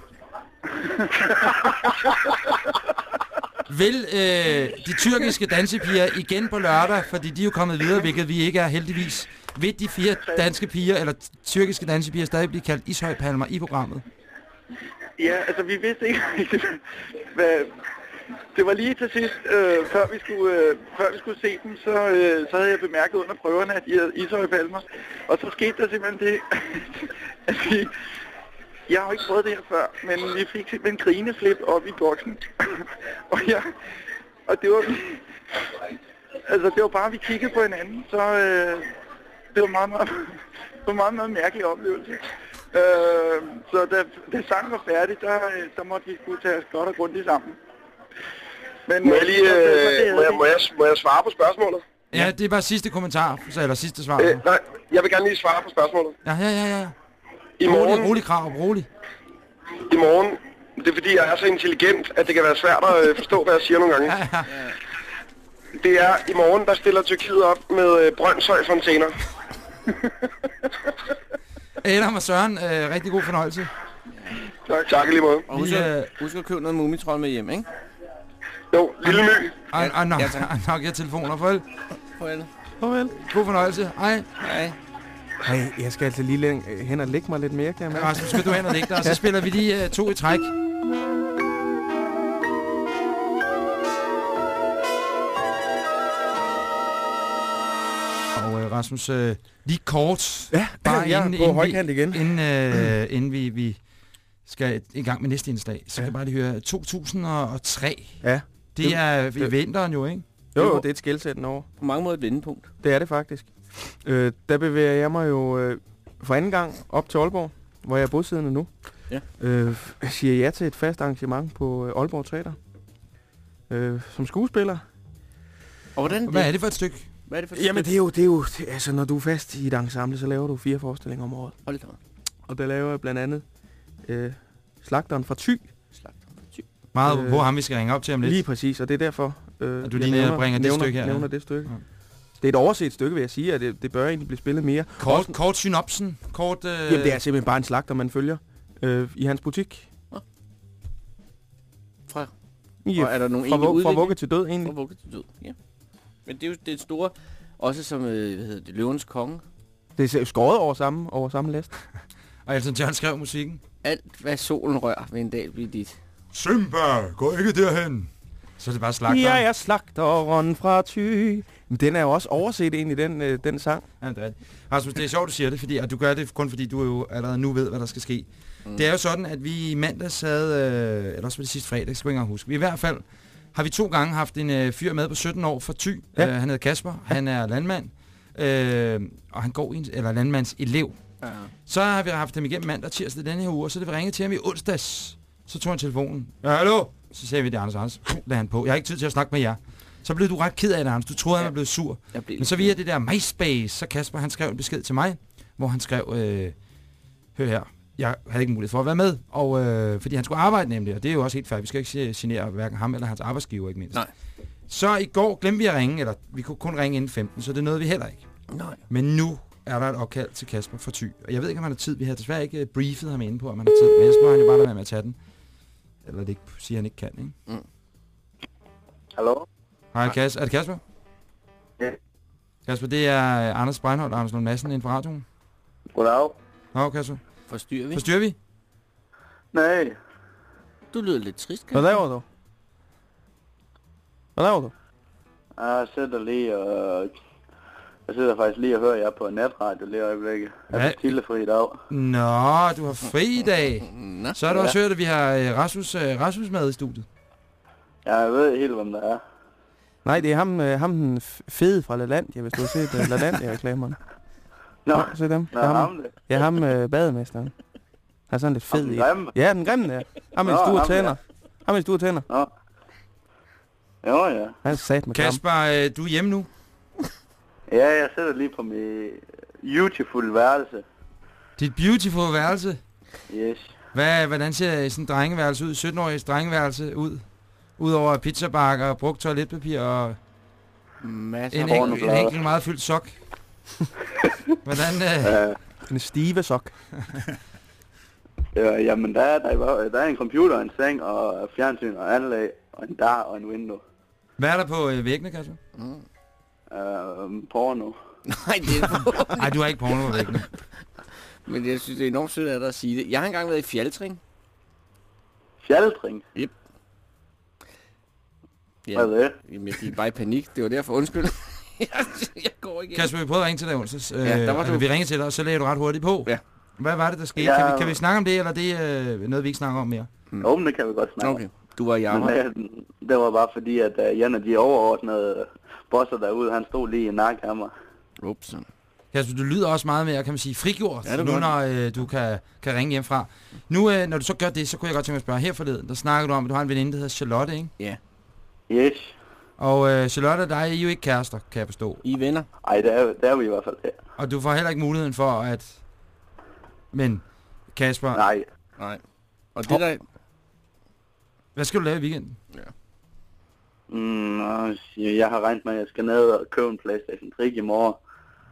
Speaker 2: Vil øh, de tyrkiske dansepiger igen på lørdag, fordi de er jo kommet videre, hvilket vi ikke er heldigvis, vil de fire danske piger, eller tyrkiske dansepiger, stadig blive kaldt ishøjpalmer i programmet?
Speaker 7: Ja, altså vi vidste ikke hvad... det var lige til sidst, øh, før, vi skulle, øh, før vi skulle se dem, så, øh, så havde jeg bemærket under prøverne, at de havde ishøjpalmer. Og så skete der simpelthen det, at vi... Jeg har jo ikke prøvet det her før, men vi fik simpelthen grineflip op i boksen. og, jeg, og det var... Altså, det var bare, at vi kiggede på hinanden, så øh, det var meget, meget, det var meget, meget mærkelig oplevelse. Øh, så da, da sangen var færdig, der, øh, der måtte vi skulle tage os godt og grundigt sammen. Men,
Speaker 6: Må jeg lige,
Speaker 7: så det
Speaker 6: øh, må, jeg, må, jeg, må jeg svare på spørgsmålet?
Speaker 2: Ja, det er bare sidste kommentar, så- eller sidste svar.
Speaker 6: Øh, nej, jeg vil gerne lige svare på spørgsmålet.
Speaker 2: Ja, ja, ja, ja.
Speaker 6: I
Speaker 2: Rolig,
Speaker 6: morgen,
Speaker 2: rolig krav, rolig.
Speaker 6: i morgen, det er fordi, jeg er så intelligent, at det kan være svært at øh, forstå, hvad jeg siger nogle gange.
Speaker 2: Ja, ja.
Speaker 6: Det er, i morgen, der stiller Tyrkiet op med øh, Brøndshøj Fontæner.
Speaker 2: Adam og Søren, øh, rigtig god fornøjelse.
Speaker 6: Tak, tak lige måde.
Speaker 3: Og husk,
Speaker 2: øh,
Speaker 3: husk at købe noget mumitrol med hjem, ikke?
Speaker 6: Jo, lille my.
Speaker 2: Og, og nok,
Speaker 3: Ja, tak.
Speaker 2: og nok jeg telefoner. Farvel.
Speaker 3: Farvel.
Speaker 4: Farvel.
Speaker 2: God fornøjelse. Hej.
Speaker 3: Hej.
Speaker 4: Hey, jeg skal altså lige øh, hen og lægge mig lidt mere, kan jeg mærke.
Speaker 2: Rasmus, skal du hen og ligge der, og så spiller vi lige uh, to i træk. Og uh, Rasmus, uh, lige kort,
Speaker 4: Ja,
Speaker 2: Bare
Speaker 4: jeg
Speaker 2: inden-
Speaker 4: på
Speaker 2: inden vi-
Speaker 4: højkant igen.
Speaker 2: inden, uh, inden vi, vi skal i gang med næste indslag, så
Speaker 4: Ja.
Speaker 2: kan jeg bare lige høre 2003.
Speaker 4: Ja.
Speaker 2: Det
Speaker 4: Det-
Speaker 2: er i
Speaker 4: det-
Speaker 2: vinteren jo, ikke?
Speaker 4: Jo,
Speaker 3: Jo.
Speaker 4: jo, det er et skældsættende år.
Speaker 3: På mange måder et vendepunkt.
Speaker 4: Det er det faktisk. Øh, der bevæger jeg mig jo øh, for anden gang op til Aalborg, hvor jeg er bosiddende nu.
Speaker 3: Ja.
Speaker 4: Øh, siger ja til et fast arrangement på øh, Aalborg Teater. Øh, som skuespiller.
Speaker 3: Og hvordan
Speaker 2: Hvad er det for et stykke?
Speaker 3: Hvad er det for et
Speaker 4: Jamen
Speaker 3: stykke?
Speaker 4: det er jo, det er jo det, altså når du er fast i et ensemble, så laver du fire forestillinger om året.
Speaker 3: Hold da op.
Speaker 4: Og der laver jeg blandt andet øh, Slagteren fra Thy.
Speaker 3: Slagter. Ty.
Speaker 2: Meget
Speaker 4: Øh,
Speaker 2: på ham, vi skal ringe op til om lidt.
Speaker 4: Lige præcis, og det er derfor, øh,
Speaker 2: At du lige bringer det
Speaker 4: nævner,
Speaker 2: stykke her, ja.
Speaker 4: Nævner det stykke.
Speaker 2: Ja.
Speaker 4: Det er et overset stykke, vil jeg sige, at det, det bør egentlig blive spillet mere.
Speaker 2: Kort, kort synopsen. Kort, øh,
Speaker 4: Jamen, det er simpelthen bare en slagter, man følger øh, i hans butik.
Speaker 3: Fra,
Speaker 4: I,
Speaker 3: og er der nogen
Speaker 4: fra,
Speaker 3: egentlig
Speaker 4: vug, fra vugge til død,
Speaker 3: Fra
Speaker 4: egentlig.
Speaker 3: vugge til død. Ja. Men det er jo det er store, også som, øh, hvad hedder det, løvens konge.
Speaker 4: Det er skåret over samme, over samme last.
Speaker 2: Og Elton John skrev musikken.
Speaker 3: Alt, hvad solen rører, vil en dag blive dit.
Speaker 2: Simba, gå ikke derhen. Så er det bare slagter.
Speaker 4: Ja, jeg slagteren fra Thy. Men den er jo også overset egentlig, den, øh, den sang.
Speaker 2: Ja, det er det. Rasmus, det er sjovt, du siger det, fordi, og du gør det kun fordi, du jo allerede nu ved, hvad der skal ske. Mm. Det er jo sådan, at vi i mandags havde, øh, eller også var det sidste fredag, skal jeg ikke huske. Vi i hvert fald har vi to gange haft en øh, fyr med på 17 år fra Thy.
Speaker 4: Ja.
Speaker 2: Øh, han hedder Kasper, han er landmand, øh, og han går i en, eller landmands elev.
Speaker 3: Ja.
Speaker 2: Så har vi haft dem igennem mandag tirsdag denne her uge, og så da vi ringede til ham i onsdags, så tog han telefonen. Ja, hallo? Så sagde vi, det er Anders Anders. Puh, han på. Jeg har ikke tid til at snakke med jer. Så blev du ret ked af det, Anders. Du troede, han var blevet sur.
Speaker 3: Jeg blev
Speaker 2: Men så via det der MySpace, så Kasper han skrev en besked til mig, hvor han skrev, øh, hør her, jeg havde ikke mulighed for at være med, og, øh, fordi han skulle arbejde nemlig, og det er jo også helt fair. Vi skal ikke genere hverken ham eller hans arbejdsgiver, ikke mindst.
Speaker 3: Nej.
Speaker 2: Så i går glemte vi at ringe, eller vi kunne kun ringe inden 15, så det nåede vi heller ikke.
Speaker 3: Nej.
Speaker 2: Men nu er der et opkald til Kasper for Thy. Og jeg ved ikke, om han har tid. Vi har desværre ikke øh, briefet ham inde på, om han har tid. Men ellers må han jo bare være med at tage den. Eller det ikke, siger han ikke kan, ikke?
Speaker 7: Hallo?
Speaker 2: Hej, Kas. Er det Kasper?
Speaker 7: Ja.
Speaker 2: Kasper, det er Anders Breinholt og Anders Lund Madsen inden for radioen.
Speaker 7: Goddag.
Speaker 2: Nå, Kasper.
Speaker 3: Forstyrrer vi?
Speaker 2: Forstyrrer vi?
Speaker 7: Nej.
Speaker 3: Du lyder lidt trist,
Speaker 4: Hvad laver du? Hvad laver du?
Speaker 7: Jeg sidder lige og... Jeg sidder faktisk lige og hører jer på natradio lige i øjeblikket. Jeg er stillefri i dag.
Speaker 2: Nå, du har fri i dag.
Speaker 3: Nå.
Speaker 2: Så har du også hørt, at vi har øh, Rasmus, øh, Rasmus med i studiet.
Speaker 7: Jeg ved helt, hvem der er.
Speaker 4: Nej, det er ham, øh, ham den fede fra LaLandia, hvis du har set uh, LaLandia-reklamerne.
Speaker 7: Nå,
Speaker 4: Nå, se dem.
Speaker 7: Nå
Speaker 4: Det er ham,
Speaker 7: ham det.
Speaker 4: ja, ham øh, bademesteren. Han er sådan lidt
Speaker 7: Ham
Speaker 4: fed i. Ja, den grimme der. Ham med de store
Speaker 7: ham,
Speaker 4: tænder.
Speaker 7: ja.
Speaker 4: Ham med de store tænder.
Speaker 7: Nå. Jo, ja.
Speaker 4: Han er sat med kram.
Speaker 2: Kasper, øh, du er hjemme nu.
Speaker 7: Ja, jeg sidder lige på mit beautiful værelse.
Speaker 2: Dit beautiful værelse.
Speaker 7: Yes.
Speaker 2: Hvad, hvordan ser sådan en drengeværelse ud? 17-årig drengeværelse ud? Udover pizzabakker, brugt toiletpapir og
Speaker 3: Masser
Speaker 2: en,
Speaker 3: af
Speaker 2: en, enkelt meget fyldt sok. Hvordan, øh,
Speaker 7: Uh,
Speaker 4: En stive sok.
Speaker 7: ja, jamen, der er, der, er, der er en computer, en seng og fjernsyn og anlæg og en dør og en vindue.
Speaker 2: hvad er der på øh, væggene, Kasper?
Speaker 3: Mm.
Speaker 7: Uh, porno.
Speaker 3: Nej, det er
Speaker 2: Nej, du har ikke porno på væggene.
Speaker 3: Men jeg synes, det er enormt sødt af dig at sige det. Jeg har engang været i Fjaltring.
Speaker 7: Fjaltring.
Speaker 3: Ja,
Speaker 7: Hvad er det?
Speaker 3: jamen, jeg gik bare i panik. Det var derfor, undskyld. jeg, jeg går ikke
Speaker 2: Kasper, vi prøvede at ringe til dig onsdags.
Speaker 3: Ja, der var
Speaker 2: øh,
Speaker 3: du-
Speaker 2: Vi ringede til dig, og så lagde du ret hurtigt på.
Speaker 3: Ja.
Speaker 2: Hvad var det, der skete?
Speaker 7: Ja.
Speaker 2: Kan, vi, kan vi snakke om det, eller er det øh, noget, vi ikke snakker om mere?
Speaker 7: Jo, men det kan vi godt snakke
Speaker 3: Okay, du var i
Speaker 7: om. Men øh, det var bare fordi, at uh, en af de overordnede bosser derude, han stod lige i nakke af mig.
Speaker 3: Ups.
Speaker 2: Kasper, du lyder også meget mere, kan man sige, frigjort,
Speaker 3: Ja, er
Speaker 2: nu når øh, du kan, kan ringe hjem fra. Nu, øh, når du så gør det, så kunne jeg godt tænke mig at spørge. Her forleden, der snakkede du om, at du har en veninde, der hedder Charlotte, ikke?
Speaker 3: Ja,
Speaker 7: Yes.
Speaker 2: Og øh, Charlotte og dig er jo ikke kærester, kan jeg forstå.
Speaker 3: I er venner.
Speaker 7: Ej, det er, det er vi i hvert fald her.
Speaker 2: Og du får heller ikke muligheden for at... Men, Kasper,
Speaker 7: Nej,
Speaker 3: Nej. Og det der...
Speaker 2: hvad skal du lave i weekenden?
Speaker 7: mm, og jeg har regnet med, at jeg skal ned og købe en Playstation 3 i morgen.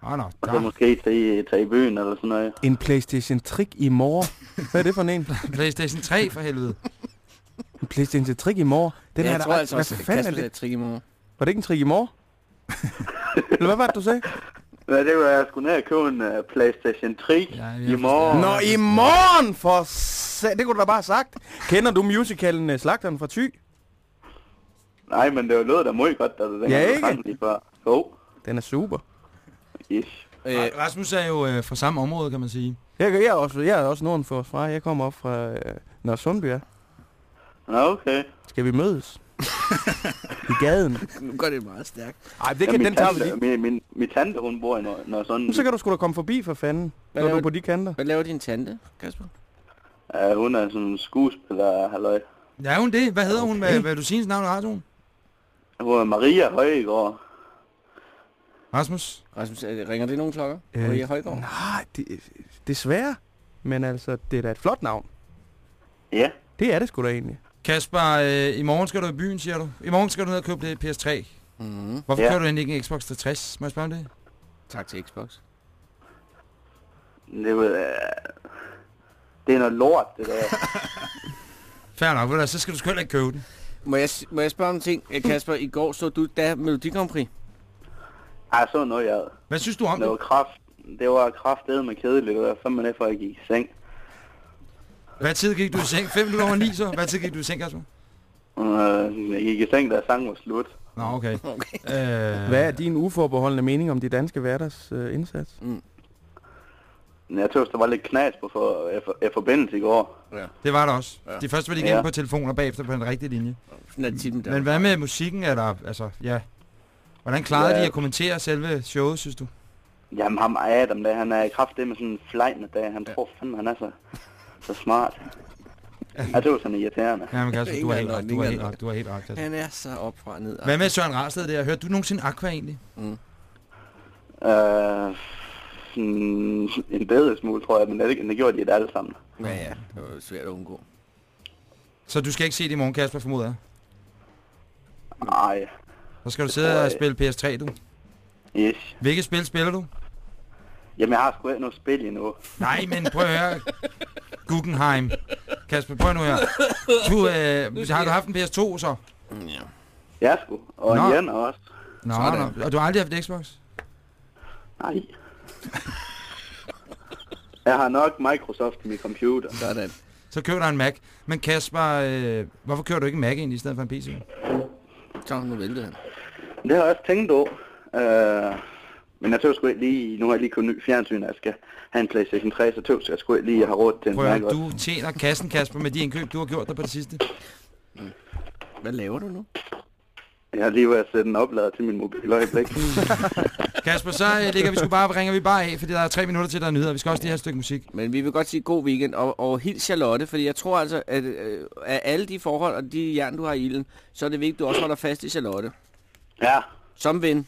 Speaker 2: Åh, oh, nå,
Speaker 7: Og så
Speaker 2: der.
Speaker 7: måske tage, i- tage i byen eller sådan noget.
Speaker 4: En Playstation Trick i morgen. Hvad er det for en?
Speaker 2: Playstation 3 for helvede.
Speaker 4: En Playstation Trick i morgen? Den
Speaker 3: ja,
Speaker 4: er
Speaker 3: jeg
Speaker 4: der
Speaker 3: tror altså
Speaker 4: hvad
Speaker 3: også,
Speaker 4: fanden er
Speaker 3: Kasper
Speaker 4: det?
Speaker 3: er trick i morgen.
Speaker 4: Var det ikke en Trick i morgen? Eller hvad var det, du sagde?
Speaker 7: Ja, det var, at jeg skulle ned og købe en uh, Playstation 3
Speaker 2: Ja,
Speaker 7: i morgen.
Speaker 4: Nå, i morgen for sa- Det kunne du da bare have sagt. Kender du musicalen øh, Slagteren fra Thy?
Speaker 7: Nej, men det var lød da meget godt, da du
Speaker 4: Ja,
Speaker 7: dengang, du
Speaker 4: ikke?
Speaker 7: lige før. Jo,
Speaker 4: Den er super.
Speaker 7: yes.
Speaker 3: Øh,
Speaker 2: Rasmus er jo øh, fra samme område, kan man sige.
Speaker 4: Jeg, jeg, er også, jeg er også nogen for fra. Jeg kommer op fra øh, Nørre Sundby. ja.
Speaker 7: Nå, okay.
Speaker 4: Skal vi mødes? I gaden.
Speaker 3: nu går det meget stærkt.
Speaker 4: Ej, det
Speaker 7: Ja,
Speaker 4: kan,
Speaker 7: min,
Speaker 4: den tager vi
Speaker 7: tante,
Speaker 4: lige.
Speaker 7: min, min, min tante, hun bor i noget, noget sådan.
Speaker 4: Så kan du sgu da komme forbi for fanden,
Speaker 3: Hvad
Speaker 4: når du
Speaker 3: laver
Speaker 4: er på de kanter.
Speaker 3: Hvad laver din tante, Kasper?
Speaker 7: Ja, hun er sådan en skuespiller, halløj.
Speaker 2: Ja, er hun det? Hvad hedder hun? Hvad, hvad du sige navn i radioen?
Speaker 7: Hun er Maria Højgaard.
Speaker 2: Rasmus?
Speaker 3: Rasmus, øh, ringer det nogle klokker?
Speaker 4: Øh,
Speaker 3: Øh, Maria Højgaard?
Speaker 4: Nej, det, desværre. Men altså, det er da et flot navn.
Speaker 7: Ja,
Speaker 4: Det er det sgu da egentlig.
Speaker 2: Kasper, øh, i morgen skal du i byen, siger du. I morgen skal du ned og købe det PS3.
Speaker 3: Mm-hmm.
Speaker 2: Hvorfor
Speaker 7: Ja.
Speaker 2: kører du egentlig ikke en Xbox 360? Må jeg spørge om det?
Speaker 3: Tak til Xbox.
Speaker 7: det er, øh, det er noget lort, det der.
Speaker 2: Fair nok, du, så skal du sgu heller ikke købe den.
Speaker 3: Må jeg, må jeg spørge om en ting? Øh, Kasper, i går så du da Melodi Grand Prix.
Speaker 7: Ej, så noget, jeg
Speaker 2: Hvad synes du om
Speaker 7: Det var
Speaker 2: det?
Speaker 7: kraft. Det var kraftedeme med kedeligt. Var fem minutter, før jeg gik i seng.
Speaker 2: Hvad tid gik du i seng? 5 minutter over 9 så? Hvad tid gik du i seng, Kasper?
Speaker 7: Øh, jeg gik i seng, da sangen var slut.
Speaker 2: Nå, okay.
Speaker 3: Okay.
Speaker 2: Øh,
Speaker 4: Hvad er din uforbeholdende mening om de danske værters øh, indsats?
Speaker 7: Men jeg tøvs, der var lidt knas på for, for, for forbindelse i går.
Speaker 2: Det var der også.
Speaker 3: Ja.
Speaker 2: De første var de igennem
Speaker 7: Ja.
Speaker 2: på telefonen og bagefter på den rigtige linje.
Speaker 3: Det med
Speaker 2: Men hvad med musikken? Er der, altså, ja. Hvordan klarede
Speaker 7: Ja.
Speaker 2: de at kommentere selve showet, synes du?
Speaker 7: Jamen ham Adam, der, han er i kraft det med sådan en flejende dag. Han tror fandme, han er så, så smart. Ja, det var sådan irriterende.
Speaker 2: Ja, men Kasper, du har helt ret. Du har helt ret. Du har helt ret.
Speaker 3: Han er så op fra ned.
Speaker 2: Hvad med Søren Rarsted der? Hørte du nogensinde Aqua egentlig?
Speaker 7: Øh, sådan en bedre smule, tror jeg, men det, det gjorde de det alle sammen.
Speaker 3: Ja, ja. Det var svært at undgå.
Speaker 2: Så du skal ikke se det i morgen, Kasper, formoder jeg?
Speaker 7: Nej,
Speaker 2: Så skal du sidde og spille PS3, du.
Speaker 7: yes.
Speaker 2: Hvilket spil spiller du?
Speaker 7: Jamen, jeg har sgu ikke noget spil endnu.
Speaker 2: Nej, men prøv at høre. Guggenheim. Kasper, prøv nu her. Du, øh, har du haft en PS2 så?
Speaker 3: Ja.
Speaker 7: Ja, sgu. Og
Speaker 2: Nå.
Speaker 7: en Jan også.
Speaker 2: Nå,
Speaker 3: Sådan.
Speaker 2: nå. Og du har aldrig haft Xbox?
Speaker 7: Nej. Jeg har nok Microsoft i min computer.
Speaker 3: Sådan.
Speaker 2: Så køber du en Mac. Men Kasper, øh, hvorfor kører du ikke en Mac ind i stedet for en PC?
Speaker 3: Så nu væltede han.
Speaker 7: Det har jeg også tænkt over. Øh, men jeg tøver sgu ikke lige, nu har jeg lige kun ny fjernsyn, og jeg skal have en Playstation 3, så tøver jeg sgu ikke lige, at jeg har råd til en
Speaker 2: Prøv at du tjener kassen, Kasper, med de indkøb, du har gjort der på det sidste.
Speaker 3: Hvad laver du nu?
Speaker 7: Jeg har lige været at sætte en oplader til min mobil øjeblik.
Speaker 2: Kasper, så øh, ligger vi sgu bare, ringer vi bare af, fordi der er tre minutter til, der er nyheder. Vi skal også lige have et stykke musik.
Speaker 3: Men vi vil godt sige god weekend, og, og hils Charlotte, fordi jeg tror altså, at øh, af alle de forhold og de jern, du har i ilden, så er det vigtigt, at du også holder fast i Charlotte.
Speaker 7: ja,
Speaker 3: Som ven.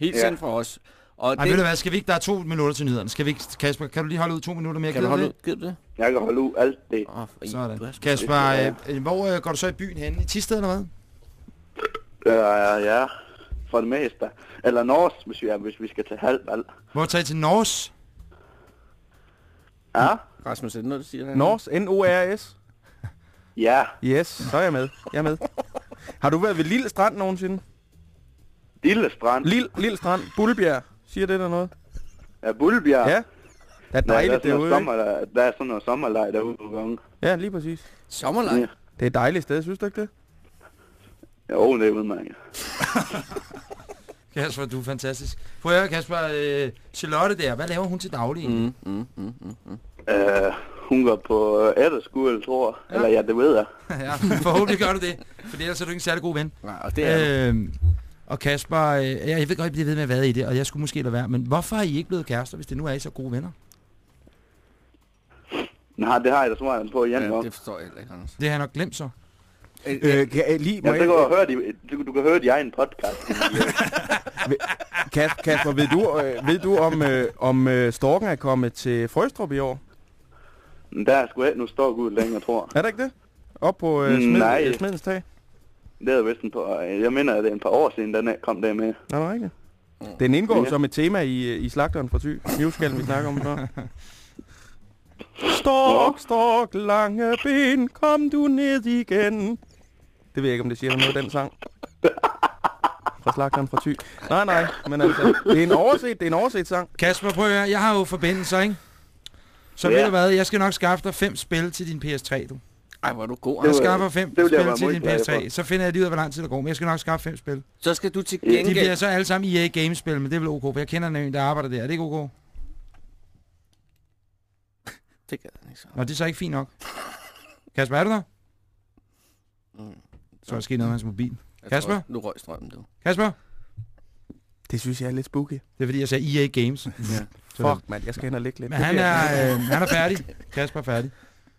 Speaker 3: Hils
Speaker 7: Ja.
Speaker 3: ja. fra os. Og
Speaker 2: Ej,
Speaker 3: det,
Speaker 2: ved du hvad, skal vi ikke, der er to minutter til nyhederne. Skal vi ikke, Kasper, kan du lige holde ud to minutter mere?
Speaker 3: kan du holde ud?
Speaker 2: det?
Speaker 3: Du det?
Speaker 7: jeg kan holde ud alt det.
Speaker 3: Oh, for,
Speaker 2: Sådan.
Speaker 3: Er
Speaker 2: Kasper,
Speaker 7: Ja.
Speaker 2: øh, øh, hvor øh, går du så i byen henne? I Tisted eller hvad?
Speaker 7: Ja, ja, ja. For det meste. Eller Nors, hvis vi, er, hvis vi skal til halvvalg.
Speaker 2: Hvor tager I til Norge?
Speaker 7: Ja?
Speaker 3: Rasmus, er det noget, du siger? der?
Speaker 4: Nors, N-O-R-S.
Speaker 7: Ja.
Speaker 4: Yes, så er jeg med. Jeg er med. Har du været ved Lille Strand nogensinde?
Speaker 7: Lille Strand.
Speaker 4: Lille, Lille Strand, Bullbjerg. Siger det der noget?
Speaker 7: Ja, Bullbjerg.
Speaker 4: Ja. Det er
Speaker 7: Der, der, er
Speaker 4: dejligt
Speaker 7: sådan noget
Speaker 4: derude,
Speaker 7: sommer, der, der er sådan noget sommerlej derude på gangen.
Speaker 4: Ja, lige præcis.
Speaker 3: Sommerlej?
Speaker 7: Ja.
Speaker 4: Det er et dejligt sted, synes du ikke det?
Speaker 7: Jo, det er udmærket.
Speaker 2: Kasper, du er fantastisk. Prøv at høre, Kasper. Øh, Charlotte der, hvad laver hun til daglig?
Speaker 3: Mm, mm, mm, mm, mm.
Speaker 7: Uh, hun går på efterskole, tror jeg.
Speaker 2: Ja.
Speaker 7: Eller ja, det ved jeg.
Speaker 2: ja, forhåbentlig gør du det. For ellers er du ikke en særlig god ven.
Speaker 3: Nej, og det er øh,
Speaker 2: Øh, og Kasper, øh, jeg ved godt, at jeg ved med at være i det, og jeg skulle måske lade være, men hvorfor er I ikke blevet kærester, hvis det nu er I så gode venner?
Speaker 7: Nej, det har jeg da svaret på igen.
Speaker 3: ja,
Speaker 7: Ja,
Speaker 3: det forstår jeg ikke, Anders.
Speaker 2: Det har jeg nok glemt så.
Speaker 3: Øh,
Speaker 4: Øh, kan jeg lige,
Speaker 7: ja, det kan du høre, de, du, du kan høre de egen podcast.
Speaker 4: Kas- Kasper, ved du, øh, ved du om, øh, om øh, Storken er kommet til Frøstrup i år?
Speaker 7: Der er sgu ikke nu står ud længere, tror jeg.
Speaker 4: Er der ikke det? Op på øh, smed,
Speaker 7: nej.
Speaker 4: smedens tag?
Speaker 7: Det er vist en par, jeg mener, at det er en par år siden, den er- kom der med.
Speaker 4: Nej, det er rigtigt. Den indgår
Speaker 7: Ja.
Speaker 4: som et tema i, øh, i Slagteren fra Thy. Musicalen, vi snakker om før. Stork, stork, lange ben, kom du ned igen. Det ved jeg ikke, om det siger noget, den sang. Fra Slagteren fra Thy. Nej, nej, men altså, det er en overset, det er en overset sang.
Speaker 2: Kasper, prøv at høre, jeg har jo forbindelser, ikke? Så
Speaker 7: Ja.
Speaker 2: ved du hvad, jeg skal nok skaffe dig fem spil til din PS3, du.
Speaker 3: Ej, hvor er du god,
Speaker 2: Jeg skaffer fem
Speaker 7: det
Speaker 2: spil til din
Speaker 7: meget glad
Speaker 2: PS3.
Speaker 7: for.
Speaker 2: Så finder jeg lige ud af, hvor lang tid der går, men jeg skal nok skaffe fem spil.
Speaker 3: Så skal du til
Speaker 7: De
Speaker 2: De
Speaker 3: gengæld...
Speaker 2: bliver så alle sammen EA Games-spil, men det er vel ok, for jeg kender en, der arbejder der. Er det ikke ok?
Speaker 3: Det gad han ikke så.
Speaker 2: Nå, det er så ikke fint nok. Kasper, er du der?
Speaker 3: Mm.
Speaker 2: Så er der sket noget med hans mobil.
Speaker 3: Jeg
Speaker 2: Kasper?
Speaker 3: tror, Nu røg strømmen, du.
Speaker 2: Kasper?
Speaker 4: Det synes jeg er lidt spooky.
Speaker 2: Det er fordi, jeg sagde EA Games.
Speaker 3: Ja.
Speaker 4: Fuck, mand, jeg skal hen og ligge lidt.
Speaker 2: Men han er, øh, han er færdig. Kasper er færdig.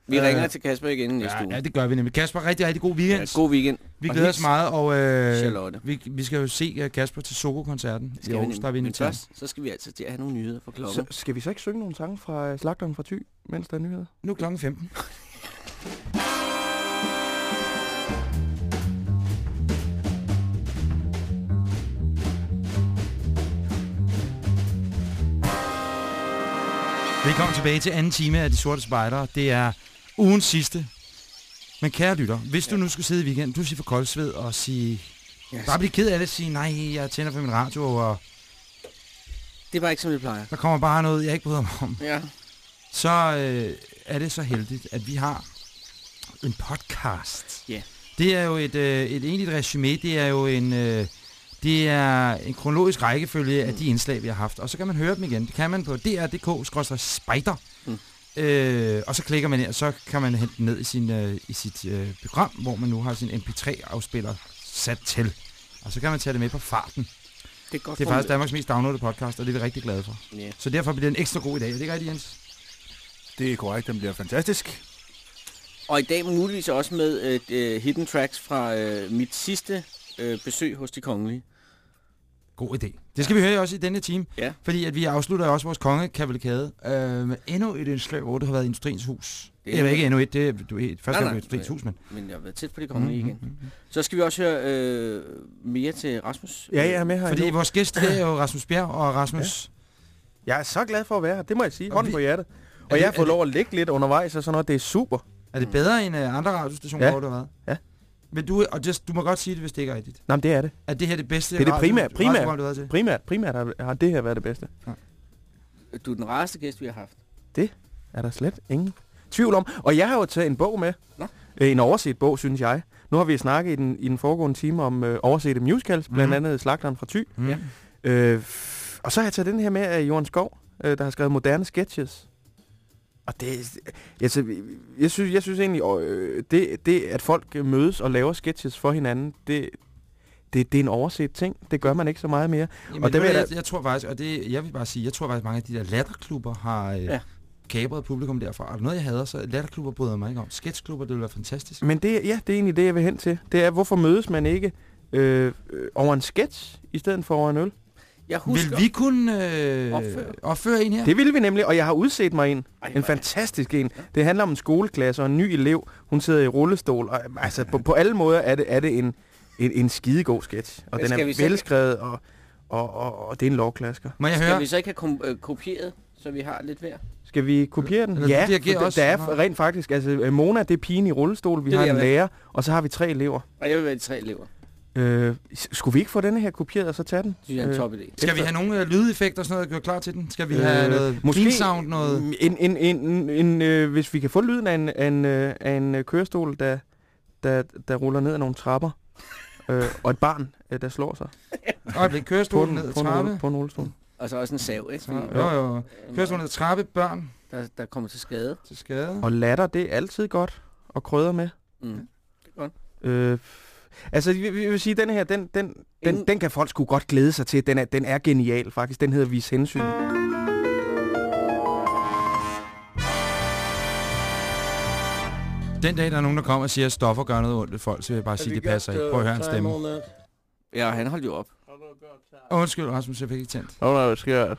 Speaker 3: Vi
Speaker 2: Øh,
Speaker 3: ringer til Kasper igen næste
Speaker 2: Ja,
Speaker 3: uge.
Speaker 2: ja, det gør vi nemlig. Kasper, rigtig, rigtig god weekend.
Speaker 3: Ja, god weekend.
Speaker 2: Vi glæder os meget, og øh,
Speaker 3: Charlotte.
Speaker 2: vi, vi skal jo se uh, Kasper til Soko-koncerten i
Speaker 3: Skal vi
Speaker 2: Aarhus, der er vi
Speaker 3: Men
Speaker 2: inviteret.
Speaker 3: først, så skal vi altid til at have nogle nyheder for
Speaker 4: Så,
Speaker 3: klokken.
Speaker 4: skal vi så ikke synge nogle sange fra øh, Slagteren fra Thy, mens der er nyheder?
Speaker 2: Nu er klokken 15. Velkommen tilbage til anden time af De Sorte Spejdere. Det er ugens sidste. Men kære lytter, hvis du nu skulle sidde i weekenden, du siger for koldsved og sige,
Speaker 3: Ja,
Speaker 2: bare blive ked af det og sige, nej, jeg tænder for min radio, og
Speaker 3: det var ikke, som vi plejer.
Speaker 2: der kommer bare noget, jeg ikke bryder mig om.
Speaker 3: Ja.
Speaker 2: så øh, er det så heldigt, at vi har en podcast.
Speaker 3: Ja.
Speaker 2: Det er jo et, øh, et egentligt resume. Det er jo en, øh, det er en kronologisk rækkefølge af de indslag, vi har haft. Og så kan man høre dem igen. Det kan man på dr.dk-spejder.
Speaker 3: Mm.
Speaker 2: Øh, og så klikker man ind, og så kan man hente den ned i, sin, øh, i sit øh, program, hvor man nu har sin MP3-afspiller sat til. Og så kan man tage det med på farten.
Speaker 3: Det er godt
Speaker 2: Det er faktisk Danmarks mest downloadede podcast, og det er vi rigtig glade for.
Speaker 3: Ja.
Speaker 2: Så derfor bliver den ekstra god i dag. Er det ikke rigtigt, Jens?
Speaker 8: Det er korrekt, den bliver fantastisk.
Speaker 3: Og i dag muligvis også med øh, øh, hidden tracks fra øh, mit sidste øh, besøg hos de kongelige.
Speaker 2: God idé. Det skal vi høre også i denne time,
Speaker 3: Ja.
Speaker 2: fordi at vi afslutter også vores kongekavalkade øh, med endnu et indslag, hvor det har været Industriens Hus.
Speaker 3: Det
Speaker 2: Det
Speaker 3: er-
Speaker 2: er ikke endnu et, det er du, er- første
Speaker 3: Nej,
Speaker 2: gang
Speaker 3: nej.
Speaker 2: Industriens Hus, men...
Speaker 3: Men jeg har været tæt på de kongelige
Speaker 2: Mhm,
Speaker 3: igen.
Speaker 2: mhm, mhm.
Speaker 3: Så skal vi også høre øh, mere til Rasmus.
Speaker 4: Ja, jeg er med her
Speaker 2: Fordi
Speaker 4: endnu.
Speaker 2: vores gæst her er jo Rasmus Bjerg og Rasmus...
Speaker 4: Jeg er så glad for at være her, det må jeg sige.
Speaker 2: Og
Speaker 4: Hånden
Speaker 2: vi-
Speaker 4: på hjertet.
Speaker 2: Er
Speaker 4: Og
Speaker 2: det-
Speaker 4: jeg har fået
Speaker 2: det-
Speaker 4: lov at ligge lidt undervejs og sådan noget. Det er super.
Speaker 2: Er det bedre end uh, andre radiostationer,
Speaker 4: Ja.
Speaker 2: hvor du har været?
Speaker 4: Ja.
Speaker 2: Men du, og just, du må godt sige det, hvis det ikke er rigtigt.
Speaker 4: Nej, men det er det.
Speaker 2: Er det her det bedste
Speaker 4: Det er det
Speaker 2: radio-
Speaker 4: primære- primære.
Speaker 2: radioprogram, du har til?
Speaker 4: Primært, primært har, har det her været det bedste.
Speaker 3: Du er den rareste gæst, vi har haft.
Speaker 4: Er der slet ingen tvivl om. Og jeg har jo taget en bog med.
Speaker 3: Nå.
Speaker 4: Øh, En overset bog, synes jeg. Nu har vi snakket i den, i den foregående time om øh, oversete musicals, blandt
Speaker 2: Mhm.
Speaker 4: andet Slagteren fra Thy.
Speaker 2: Mm.
Speaker 3: Ja.
Speaker 4: Øh, og så har jeg taget den her med af Johan Skov, øh, der har skrevet moderne sketches. Og det, altså, jeg, synes, jeg synes egentlig, øh, det, det, at folk mødes og laver sketches for hinanden, det, det, det er en overset ting. Det gør man ikke så meget mere.
Speaker 2: Jamen,
Speaker 4: Og det vil
Speaker 2: jeg,
Speaker 4: jeg
Speaker 2: jeg, tror faktisk, og det, jeg vil bare sige, jeg tror faktisk, mange af de der latterklubber har øh,
Speaker 3: Ja.
Speaker 2: kabret publikum derfra. Og noget, jeg hader, så latterklubber bryder mig ikke om. Sketchklubber, det ville være fantastisk.
Speaker 4: Men det, ja, det er egentlig det, jeg vil hen til. Det er, hvorfor mødes man ikke øh, over en sketch, i stedet for over en øl?
Speaker 3: Jeg husker...
Speaker 2: Vil vi kunne øh,
Speaker 3: Opføre?
Speaker 2: opføre en her?
Speaker 4: Det vil vi nemlig, og jeg har udset mig en.
Speaker 3: Ej,
Speaker 4: En fantastisk en. Det handler om en skoleklasse og en ny elev. Hun sidder i rullestol. Og, altså, på, på alle måder er det, er det en, en, en skidegod sketch. Og
Speaker 3: Men
Speaker 4: den
Speaker 3: skal
Speaker 4: er velskrevet, og, og, og, og det er en lovklasker.
Speaker 2: Må jeg
Speaker 3: Skal
Speaker 2: høre?
Speaker 3: vi så ikke have kom- øh, kopieret, så vi har lidt hver?
Speaker 4: Skal vi kopiere den?
Speaker 2: Eller
Speaker 4: ja, for
Speaker 2: også?
Speaker 4: der er rent faktisk, altså øh, Mona, det er pigen i rullestol, vi
Speaker 3: Det
Speaker 4: har en lærer, og så har vi tre elever.
Speaker 3: Og jeg vil være de tre elever.
Speaker 4: Øh, skulle vi ikke få denne her kopieret og så tage den?
Speaker 3: Det er en
Speaker 4: Øh,
Speaker 3: top idé.
Speaker 2: Skal vi have nogle øh, lydeffekter og sådan noget gjort klar til den? Skal vi have
Speaker 4: Øh,
Speaker 2: noget
Speaker 4: måske-
Speaker 2: clean sound, noget...
Speaker 4: En, en, en, en, en, øh, hvis vi kan få lyden af en, af en, øh, af en øh, kørestol, der, der, der ruller ned ad nogle trapper, øh, og et barn, øh, der slår sig
Speaker 2: Øjeblik, kørestolen
Speaker 4: en,
Speaker 2: ned ad trappe.
Speaker 4: på en rullestol.
Speaker 3: Og så også en sav, ikke? Fordi,
Speaker 2: Jo, jo. Kørestolen ned ad trappe, børn
Speaker 3: der, der kommer til skade.
Speaker 2: til skade.
Speaker 4: Og latter, det er altid godt at krydre med.
Speaker 3: Mm.
Speaker 4: Øh, altså, vi, vi vil sige, den her, den, den, den,
Speaker 3: Ingen-
Speaker 4: den kan folk sgu godt glæde sig til. Den er, den er genial, faktisk. Den hedder Vis Hensyn.
Speaker 2: Den dag, der er nogen, der kommer og siger, at stoffer gør noget ondt ved folk, så vil jeg bare sige, at det passer ikke. Prøv at høre en stemme.
Speaker 3: Ja, han holdt jo op.
Speaker 2: Undskyld, Rasmus, jeg fik ikke tændt.
Speaker 4: Nå, nej, skal jeg...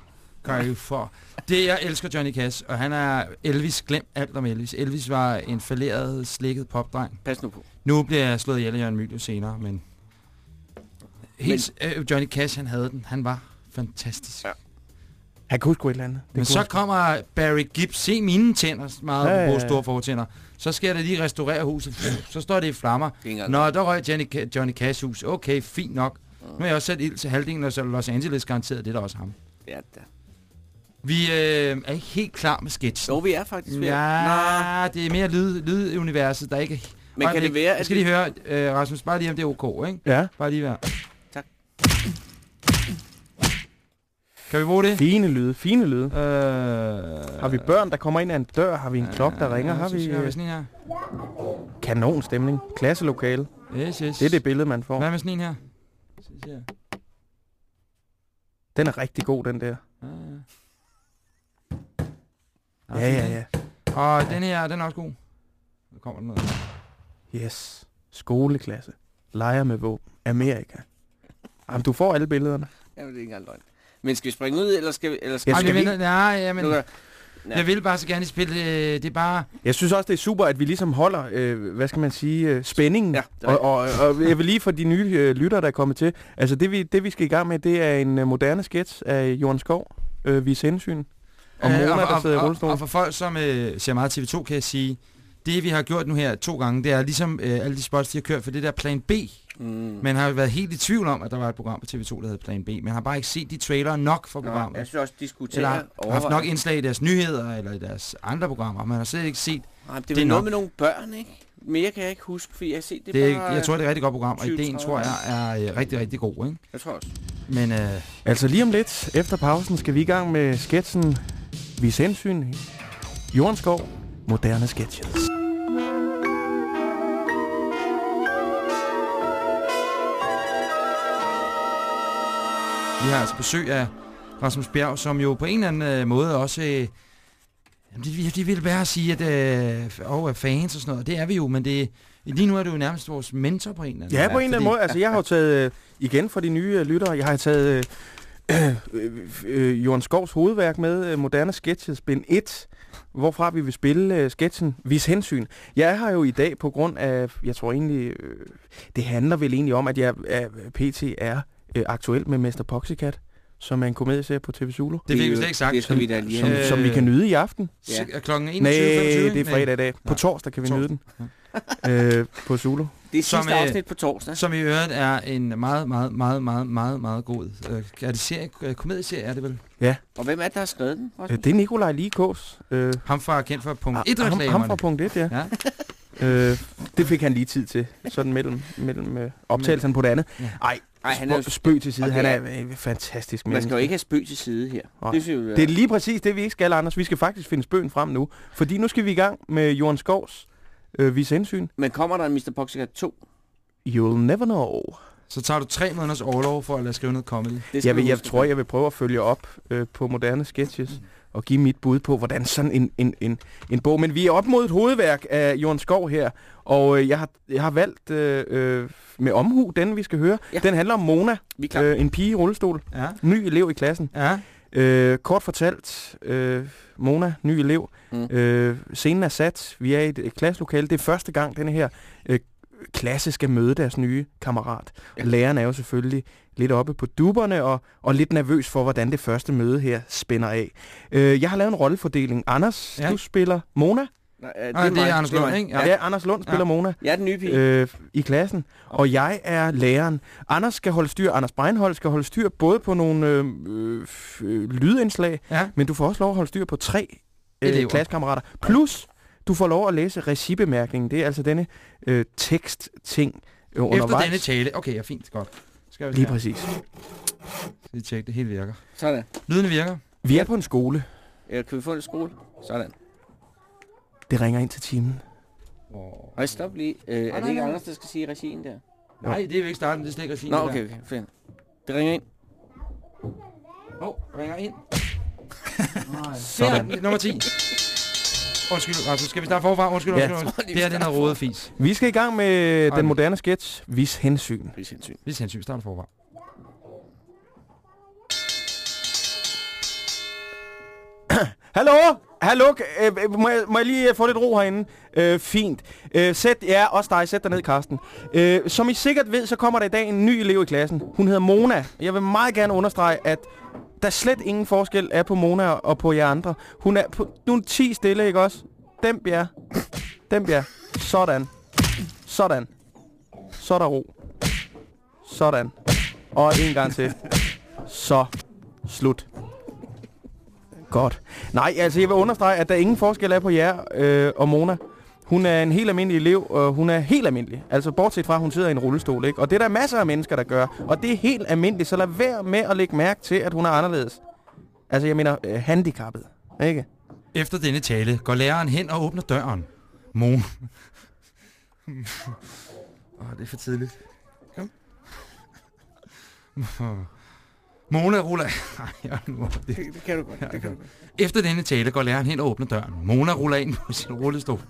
Speaker 2: I for. Det, jeg elsker Johnny Cash, og han er Elvis. Glem alt om Elvis. Elvis var en falderet, slikket popdreng.
Speaker 3: Pas nu på.
Speaker 2: Nu bliver jeg slået ihjel af Jørgen Mylius senere, men... Helt, øh, Johnny Cash, han havde den. Han var fantastisk.
Speaker 3: Ja.
Speaker 4: Han kunne sgu et eller andet. Det
Speaker 2: Men så
Speaker 4: sgu.
Speaker 2: kommer Barry Gibb. Se mine tænder, meget
Speaker 4: Ja,
Speaker 2: ja,
Speaker 4: ja,
Speaker 2: store fortænder. Så skal da lige restaurere huset. Så står det i flammer.
Speaker 3: Det er
Speaker 2: Nå, der røg Johnny, Johnny Cash hus. Okay, fint nok. Nu har jeg også sat ild til halvdelen af Los Angeles garanteret. Det er da også ham.
Speaker 3: Ja, da.
Speaker 2: Vi øh, er ikke helt klar med sketchen.
Speaker 3: Jo, vi er faktisk ved.
Speaker 2: Ja, det er mere lyd, lyduniverset, der ikke er...
Speaker 3: men kan det være,
Speaker 2: Jeg
Speaker 3: at
Speaker 2: skal
Speaker 3: vi...
Speaker 2: lige høre, øh, Rasmus, bare lige om det er ok, ikke?
Speaker 4: Ja,
Speaker 2: Bare lige være.
Speaker 3: Tak.
Speaker 2: Kan vi bruge det?
Speaker 4: fine lyde, fine lyde.
Speaker 2: Øh,
Speaker 4: Har vi børn, der kommer ind ad en dør? Har vi en klokke, der ringer? Har vi
Speaker 2: Har vi
Speaker 4: øh,
Speaker 2: sådan en her?
Speaker 4: kanon stemning? Klasselokale.
Speaker 2: Yes, yes.
Speaker 4: Det er det billede, man får.
Speaker 2: Hvad med sådan en her?
Speaker 4: Den er rigtig god, den der. Ja, ja, ja.
Speaker 2: Og den her, den er også god. Nu kommer den noget.
Speaker 4: Yes. Skoleklasse. Leger med våben. Amerika. Jamen, du får alle billederne.
Speaker 3: Jamen, det er ikke engang løgn. Men skal vi springe ud, eller skal vi... Eller skal
Speaker 4: Ja, skal
Speaker 2: vi
Speaker 4: vi-
Speaker 2: nej, ja, men
Speaker 3: kan- Ja.
Speaker 2: jeg vil bare så gerne spille, øh, det er bare...
Speaker 4: Jeg synes også, det er super, at vi ligesom holder, øh, hvad skal man sige, øh, spændingen.
Speaker 3: Ja,
Speaker 4: og, og, og jeg vil lige for de nye øh, lyttere, der er kommet til. Altså, det vi, det vi skal i gang med, det er en øh, moderne sketch af Jørgen Skov. Øh, vi hensyn. Og Mona, der sidder i
Speaker 2: og,
Speaker 4: rullestol.
Speaker 2: og for folk, som øh, ser meget TV2, kan jeg sige, det vi har gjort nu her to gange, det er ligesom øh, alle de spots, de har kørt for det der Plan B.
Speaker 3: Mm.
Speaker 2: Men har jo været helt i tvivl om, at der var et program på TV2, der hed Plan B. Men har bare ikke set de trailer nok for
Speaker 3: Nå,
Speaker 2: programmet.
Speaker 3: jeg synes også, de skulle til
Speaker 2: Eller
Speaker 3: at
Speaker 2: har haft nok indslag i deres nyheder, eller i deres andre programmer. Man har slet ikke set...
Speaker 3: Nej, det er
Speaker 2: det er
Speaker 3: noget
Speaker 2: nok.
Speaker 3: med nogle børn, ikke? Mere kan jeg ikke huske, fordi jeg har set det,
Speaker 2: Det er,
Speaker 3: bare...
Speaker 2: jeg tror, det er et rigtig godt program, og
Speaker 3: 20-30
Speaker 2: ideen tror jeg er øh, rigtig, rigtig god. Ikke?
Speaker 3: Jeg tror også.
Speaker 2: Men øh,
Speaker 4: Altså lige om lidt, efter pausen, skal vi i gang med sketchen Vis hensyn. Jørgen Skov. Moderne sketches.
Speaker 2: vi har altså besøg af Rasmus Bjerg, som jo på en eller anden øh, måde også... Øh, de, de vil bare sige, at øh, og er fans og sådan noget. Det er vi jo, men det, lige nu er du jo nærmest vores mentor på en eller anden
Speaker 4: Ja, på en eller anden måde. Altså, jeg har jo taget, øh, igen for de nye øh, lyttere, jeg har taget øh, øh, Jørgen Skovs hovedværk med, øh, Moderne Sketches, bind 1, hvorfra vi vil spille øh, sketchen Vis Hensyn. Jeg er her jo i dag på grund af, jeg tror egentlig, øh, det handler vel egentlig om, at jeg er, PT er øh, aktuel med Mester Poxycat, som er en komedieserie på TV Zulu.
Speaker 2: Det fik vi slet ikke sagt.
Speaker 3: Det skal vi da lige
Speaker 4: Som.
Speaker 2: Øh,
Speaker 4: som vi kan nyde i aften.
Speaker 2: Ja. Klokken 21.25.
Speaker 4: Nej, det er fredag i dag. På torsdag kan vi
Speaker 2: Torsdag.
Speaker 4: nyde den. øh, på Zulu.
Speaker 3: Det er
Speaker 2: som,
Speaker 3: sidste
Speaker 2: øh,
Speaker 3: afsnit på torsdag.
Speaker 2: Som i øvrigt er en meget, meget, meget, meget, meget, meget god... Øh, er det serie, øh, komedieserie, er det vel?
Speaker 3: Og hvem er det, der har skrevet den?
Speaker 4: Øh, det er Nikolaj Likås. Øh,
Speaker 2: Ham fra kendt for punkt
Speaker 4: ham,
Speaker 2: 1
Speaker 4: ham
Speaker 2: reklamerne.
Speaker 4: fra punkt 1, ja.
Speaker 2: Ja.
Speaker 4: Øh, det fik han lige tid til, sådan mellem, mellem øh, optagelsen på det andet.
Speaker 2: Ja.
Speaker 4: Ej,
Speaker 3: Ej, han er jo-
Speaker 4: spøg, til side. Han er
Speaker 3: er-
Speaker 4: øh, fantastisk
Speaker 3: Man skal
Speaker 4: menneske.
Speaker 3: jo ikke have spøg til side her.
Speaker 4: Nej.
Speaker 3: Det synes jeg,
Speaker 4: Det er lige præcis det, vi ikke skal, Anders. Vi skal faktisk finde spøgen frem nu. Fordi nu skal vi i gang med Jørgen Skovs øh, Vis Hensyn.
Speaker 3: Men kommer der en Mr. Poxycat 2?
Speaker 4: You'll never know.
Speaker 2: Så tager du tre måneders overlov for at lade skrive noget comedy.
Speaker 4: Jeg, vil, jeg tror, jeg vil prøve at følge op øh, på moderne sketches og give mit bud på, hvordan sådan en, en, en, en bog... Men vi er op mod et hovedværk af Jørgen Skov her, og øh, jeg, har, jeg har valgt øh, øh, med omhu den, vi skal høre.
Speaker 3: Ja.
Speaker 4: Den handler om Mona, øh, en pige i rullestol,
Speaker 2: Ja.
Speaker 4: ny elev i klassen.
Speaker 2: Ja.
Speaker 4: Øh, kort fortalt, øh, Mona, ny elev.
Speaker 3: Mm.
Speaker 4: Øh, scenen er sat. Vi er i et, et klasselokale. Det er første gang, denne her øh, klasse skal møde deres nye kammerat.
Speaker 3: Ja.
Speaker 4: Læreren er jo selvfølgelig lidt oppe på duberne og, og lidt nervøs for, hvordan det første møde her spænder af. Øh, jeg har lavet en rollefordeling. Anders,
Speaker 2: ja.
Speaker 4: du spiller Mona.
Speaker 3: Nej, øh,
Speaker 2: Nej, det er. Anders. Lund, ikke?
Speaker 4: Ja, ja Anders Lund spiller
Speaker 2: Ja.
Speaker 4: Mona
Speaker 3: Jeg er den nye pige.
Speaker 4: øh, i klassen, og jeg er læreren. Anders skal holde styr, Anders Breinholt skal holde styr både på nogle øh, øh, lydindslag,
Speaker 2: Ja.
Speaker 4: men du får også lov at holde styr på tre øh,
Speaker 2: Elever.
Speaker 4: klassekammerater. Plus, du får lov at læse regibemærkningen. Det er altså denne øh, tekstting, øh,
Speaker 2: Efter
Speaker 4: undervejs.
Speaker 2: denne tale. Okay, ja, fint. Godt. Skal vi
Speaker 4: Lige
Speaker 2: her.
Speaker 4: præcis.
Speaker 2: Vi tjekke, det hele virker.
Speaker 3: Sådan.
Speaker 2: Lydene virker.
Speaker 4: Vi er på en skole.
Speaker 3: Ja, kan vi få en skole? Sådan.
Speaker 4: Det ringer ind til timen.
Speaker 3: Nej, stop lige. Øh, er det ikke. Anders, der skal sige regien der?
Speaker 2: Nej, det er vi ikke starten. Det er slet ikke regien.
Speaker 3: Nå,
Speaker 2: det
Speaker 3: okay, okay. Fint. Det ringer ind.
Speaker 2: Åh, oh, ringer ind.
Speaker 4: Sådan.
Speaker 2: Der, nummer 10. Undskyld, Rasmus. Skal vi starte forfra? Undskyld,
Speaker 4: Ja.
Speaker 2: undskyld. undskyld. Det her, den er rodet fis.
Speaker 4: Vi skal i gang med
Speaker 2: Ej.
Speaker 4: den moderne sketch. Vis hensyn.
Speaker 3: Vis hensyn.
Speaker 2: Vi skal hensyn. Start forfra.
Speaker 4: Hallo? Hallo? Øh, øh, må, jeg, må jeg lige øh, få lidt ro herinde? Øh, fint. Øh, sæt, ja, også dig. Sæt dig ned, Karsten. Øh, som I sikkert ved, så kommer der i dag en ny elev i klassen. Hun hedder Mona. Jeg vil meget gerne understrege, at der slet ingen forskel er på Mona og på jer andre. Hun er på nu er 10 stille, ikke også? Dæmp jer. Dæmp jer. Sådan. Sådan. Så er der ro. Sådan. Og en gang til. Så. Slut. Godt. Nej, altså jeg vil understrege, at der ingen forskel er på jer øh, og Mona. Hun er en helt almindelig elev, og hun er helt almindelig. Altså bortset fra, at hun sidder i en rullestol, ikke? Og det er der masser af mennesker, der gør. Og det er helt almindeligt, så lad være med at lægge mærke til, at hun er anderledes. Altså jeg mener, øh, handicappet. Ikke?
Speaker 2: Efter denne tale går læreren hen og åbner døren. Mon. Åh, oh, det er for tidligt. Kom. Mona ruller... Ej, jeg nu det.
Speaker 3: Det, det kan du godt. Det kan du godt.
Speaker 2: Efter denne tale går læreren hen og åbner døren. Mona ruller ind på sin rullestol.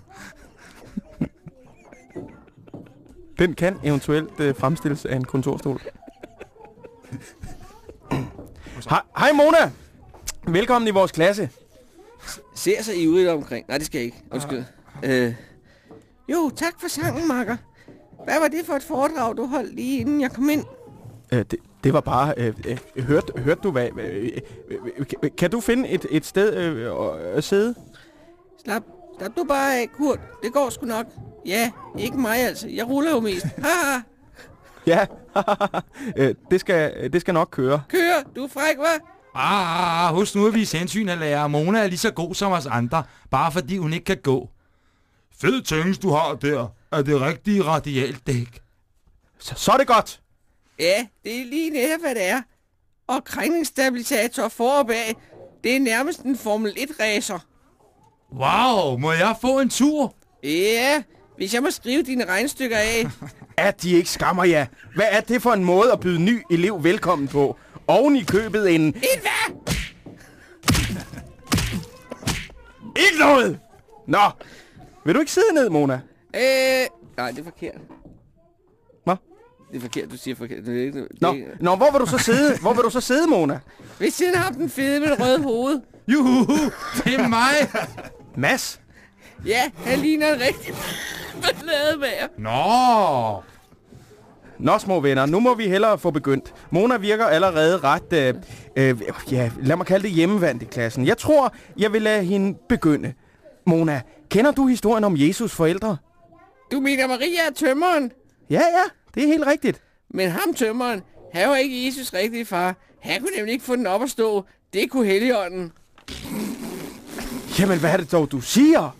Speaker 4: Den kan eventuelt øh, fremstilles af en kontorstol. Hej, hej Mona! Velkommen i vores klasse.
Speaker 3: Ser sig ivrigt omkring. Nej, det skal jeg ikke. Undskyld. Øh. Jo, tak for sangen, makker. Hvad var det for et foredrag, du holdt lige inden jeg kom ind?
Speaker 4: Øh, det, det var bare... Øh, øh, hørte, hørte du hvad... Øh, øh, øh, kan du finde et, et sted øh, at øh, sidde?
Speaker 3: Slap, slap du bare af, Kurt. Det går sgu nok. Ja, ikke mig altså. Jeg ruller jo mest. Haha,
Speaker 4: Ja, øh, det, skal, det skal nok køre.
Speaker 3: kør. Du er fræk, hva'?
Speaker 2: Ah, husk nu at vise hensyn af lærer. Mona er lige så god som os andre, bare fordi hun ikke kan gå. Fed tings, du har der. Er det rigtige radialdæk?
Speaker 4: Så, så er det godt.
Speaker 3: Ja, det er lige netop, hvad det er. Og krængningsstabilisator for og bag. Det er nærmest en Formel 1-racer.
Speaker 2: Wow, må jeg få en tur?
Speaker 3: Ja, hvis jeg må skrive dine regnstykker af.
Speaker 4: At de ikke skammer jer. Hvad er det for en måde at byde ny elev velkommen på? Oven i købet en...
Speaker 3: En hvad?
Speaker 4: Ikke noget! Nå, vil du ikke sidde ned, Mona?
Speaker 3: Øh, nej, det er forkert. Det er forkert, du siger forkert. Det er ikke, det
Speaker 4: Nå,
Speaker 3: ikke.
Speaker 4: Nå hvor vil du så sidde? Hvor vil du så sidde, Mona?
Speaker 3: Ved siden af ham den fede med det røde hoved.
Speaker 2: Juhu, det er mig.
Speaker 4: Mads?
Speaker 3: Ja, han ligner en rigtig ballademager.
Speaker 2: Nå,
Speaker 4: Nå, små venner, nu må vi hellere få begyndt. Mona virker allerede ret, øh, øh, ja, lad mig kalde det hjemmevandt i klassen. Jeg tror, jeg vil lade hende begynde. Mona, kender du historien om Jesus forældre?
Speaker 3: Du mener Maria er tømmeren?
Speaker 4: Ja, ja, det er helt rigtigt.
Speaker 3: Men ham tømmeren, han var ikke Jesus rigtige far. Han kunne nemlig ikke få den op at stå. Det kunne Helligånden.
Speaker 4: Jamen, hvad er det dog, du siger?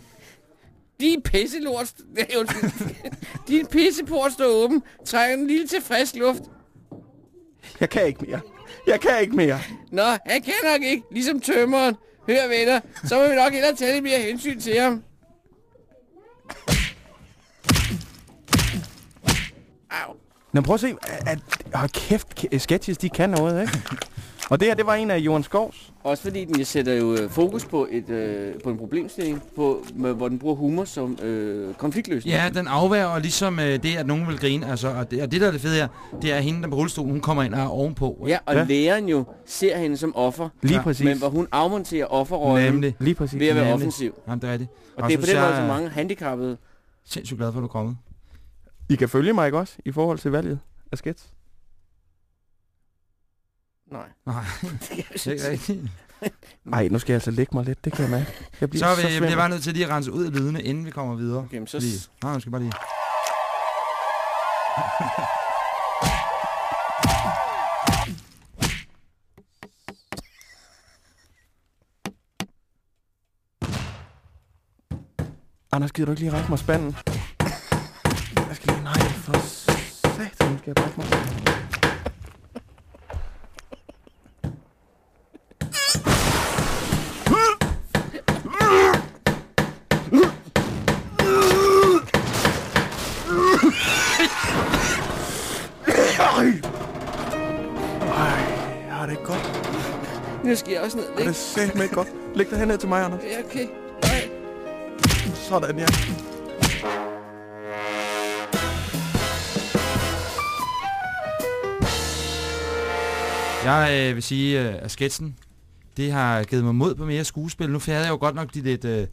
Speaker 3: Din pisselort... Din pisseport står åben. Trænger den lille til frisk luft.
Speaker 4: Jeg kan ikke mere. Jeg kan ikke mere.
Speaker 3: Nå, han kan nok ikke. Ligesom tømmeren. Hør venner, så må vi nok hellere tage lidt mere hensyn til ham. Au.
Speaker 4: Nå, prøv at se. At, hold kæft, ke- sketches, de kan noget, ikke? Og det her, det var en af Johan Skovs.
Speaker 3: Også fordi den sætter jo øh, fokus på, et, øh, på en problemstilling, på, med, hvor den bruger humor som øh, konfliktløsning.
Speaker 2: ja, den afværger ligesom øh, det, at nogen vil grine. Altså, og, det, og det, der er det fede her, det er at hende, der på rullestolen, hun kommer ind og er ovenpå.
Speaker 3: Ja, og
Speaker 4: Ja.
Speaker 3: læreren jo ser hende som offer,
Speaker 4: Lige
Speaker 2: Ja,
Speaker 4: præcis.
Speaker 3: men hvor hun afmonterer offerrollen
Speaker 2: Nemlig.
Speaker 4: Lige præcis.
Speaker 3: ved at være
Speaker 2: Nemlig.
Speaker 3: offensiv.
Speaker 2: Jamen, det er rigtigt.
Speaker 3: Og det er på den måde,
Speaker 2: jeg
Speaker 3: så mange handicappede...
Speaker 2: sindssygt glad for, at du er kommet.
Speaker 4: I kan følge mig, ikke også? I forhold til valget af sketch.
Speaker 3: Nej.
Speaker 2: Nej,
Speaker 3: Det jeg
Speaker 2: er ikke
Speaker 3: sige.
Speaker 2: rigtigt.
Speaker 4: Ej, nu skal jeg altså lægge mig lidt. Det kan jeg mærke. Jeg bliver
Speaker 2: Så er
Speaker 4: så,
Speaker 2: vi, jeg
Speaker 4: svimmel.
Speaker 2: bliver bare nødt til lige at rense ud af lydene, inden vi kommer videre.
Speaker 3: Okay, men så...
Speaker 2: Lige. Nej, jeg skal bare lige...
Speaker 4: Anders, gider du ikke lige række mig spanden? Jeg skal lige... Nej, for Satan, skal jeg brække mig. Ej, har det ikke godt.
Speaker 3: Nu skal jeg også ned.
Speaker 4: Har det satme ikke godt. Læg dig herned til mig, Anders.
Speaker 3: Ja, okay.
Speaker 4: Sådan, ja.
Speaker 2: Jeg øh, vil sige, øh, at sketchen, det har givet mig mod på mere skuespil. Nu havde jeg jo godt nok de lidt, øh, jeg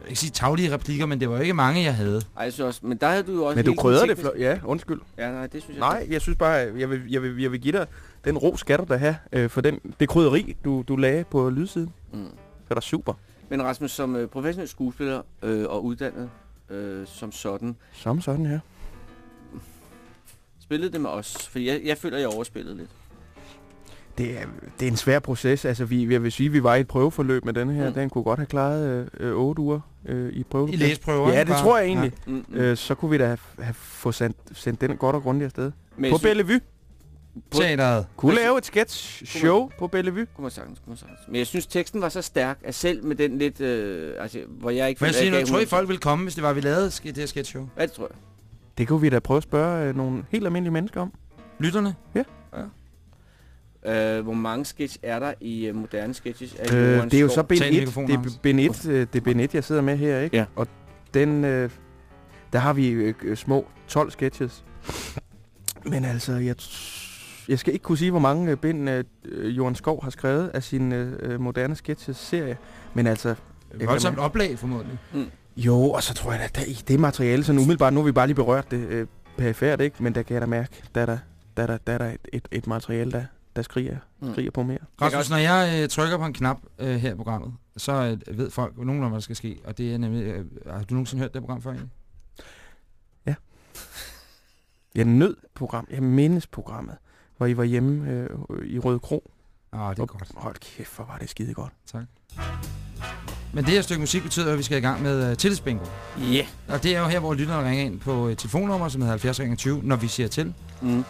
Speaker 2: kan ikke sige taglige replikker, men det var jo ikke mange, jeg havde.
Speaker 3: Ej, jeg synes også, men der havde du jo også
Speaker 4: Men du krydder det flot. Ja, undskyld.
Speaker 3: Ja, nej, det synes jeg.
Speaker 4: Nej, jeg synes bare, jeg vil, jeg vil, jeg vil give dig den ro, du da have, øh, for den, det krydderi, du, du lagde på lydsiden.
Speaker 3: Mm.
Speaker 4: Er der super.
Speaker 3: Men Rasmus, som øh, professionel skuespiller øh, og uddannet øh, som sådan,
Speaker 4: Som sådan, ja.
Speaker 3: spillede det med os? Fordi jeg, jeg føler, jeg overspillede lidt.
Speaker 4: Det er, det er en svær proces. Altså, vi, jeg vil sige, vi var i et prøveforløb med den her.
Speaker 3: Mm.
Speaker 4: Den kunne godt have klaret øh, øh, 8 uger øh, i prøveforløb.
Speaker 2: I læsprøver.
Speaker 4: Ja, det
Speaker 2: bare.
Speaker 4: tror jeg egentlig.
Speaker 3: Mm, mm.
Speaker 4: Øh, så kunne vi da have, have få sendt, sendt den godt og grundigt afsted.
Speaker 3: Men
Speaker 4: På Bellevue.
Speaker 2: Ja. Teateret.
Speaker 4: Kunne
Speaker 3: Hvad
Speaker 4: lave et sketch show på Bellevue.
Speaker 3: Kunne man sagtens, kunne man sagtens. Men jeg synes, teksten var så stærk, at selv med den lidt... Øh, altså, hvor jeg ikke...
Speaker 2: Men jeg
Speaker 3: følte,
Speaker 2: siger,
Speaker 3: at gav
Speaker 2: tror I,
Speaker 3: 100%.
Speaker 2: folk ville komme, hvis det var, vi lavede det her sketch show.
Speaker 3: Ja, det tror jeg.
Speaker 4: Det kunne vi da prøve at spørge øh, nogle helt almindelige mennesker om.
Speaker 2: Lytterne?
Speaker 3: Øh, hvor mange sketch er der i øh, moderne sketches af
Speaker 4: Øh,
Speaker 3: Johan
Speaker 4: det er jo så bind
Speaker 2: Tag en
Speaker 4: 1,
Speaker 2: mikrofon,
Speaker 4: det er bind 1, øh, det er bind 1, jeg sidder med her, ikke?
Speaker 3: Ja.
Speaker 4: Og den, øh, der har vi øh, øh, små 12 sketches. Men altså, jeg, jeg skal ikke kunne sige, hvor mange bind øh, Johan Skov har skrevet af sin øh, moderne sketches-serie. Men altså,
Speaker 2: Voldsomt
Speaker 4: mærke-
Speaker 2: oplag, formodentlig.
Speaker 4: jo, og så tror jeg, at der, i det materiale, sådan umiddelbart, nu har vi bare lige berørt det øh, perifært, ikke? Men der kan jeg da mærke, der er der, der, er der, der, er der et, et, et materiale, der, der skriger,
Speaker 3: Mm.
Speaker 4: skriger på mere.
Speaker 2: Rasmus,
Speaker 3: også-
Speaker 2: når jeg øh, trykker på en knap øh, her i programmet, så øh, ved folk nogenlunde, hvad der skal ske. Og det er nemlig... Øh, har du nogensinde hørt det program før egentlig?
Speaker 4: Jeg nød program, jeg mindes programmet, hvor I var hjemme øh, i Røde Kro.
Speaker 2: Ah, det er
Speaker 4: Og-
Speaker 2: godt.
Speaker 4: Hold kæft, hvor var det skide godt.
Speaker 2: Men det her stykke musik betyder, at vi skal i gang med uh, tillidsbingo.
Speaker 3: Ja. Yeah.
Speaker 2: Og det er jo her, hvor lytterne ringer ind på et telefonnummer, som hedder 70 20, når vi siger til.
Speaker 3: Mm.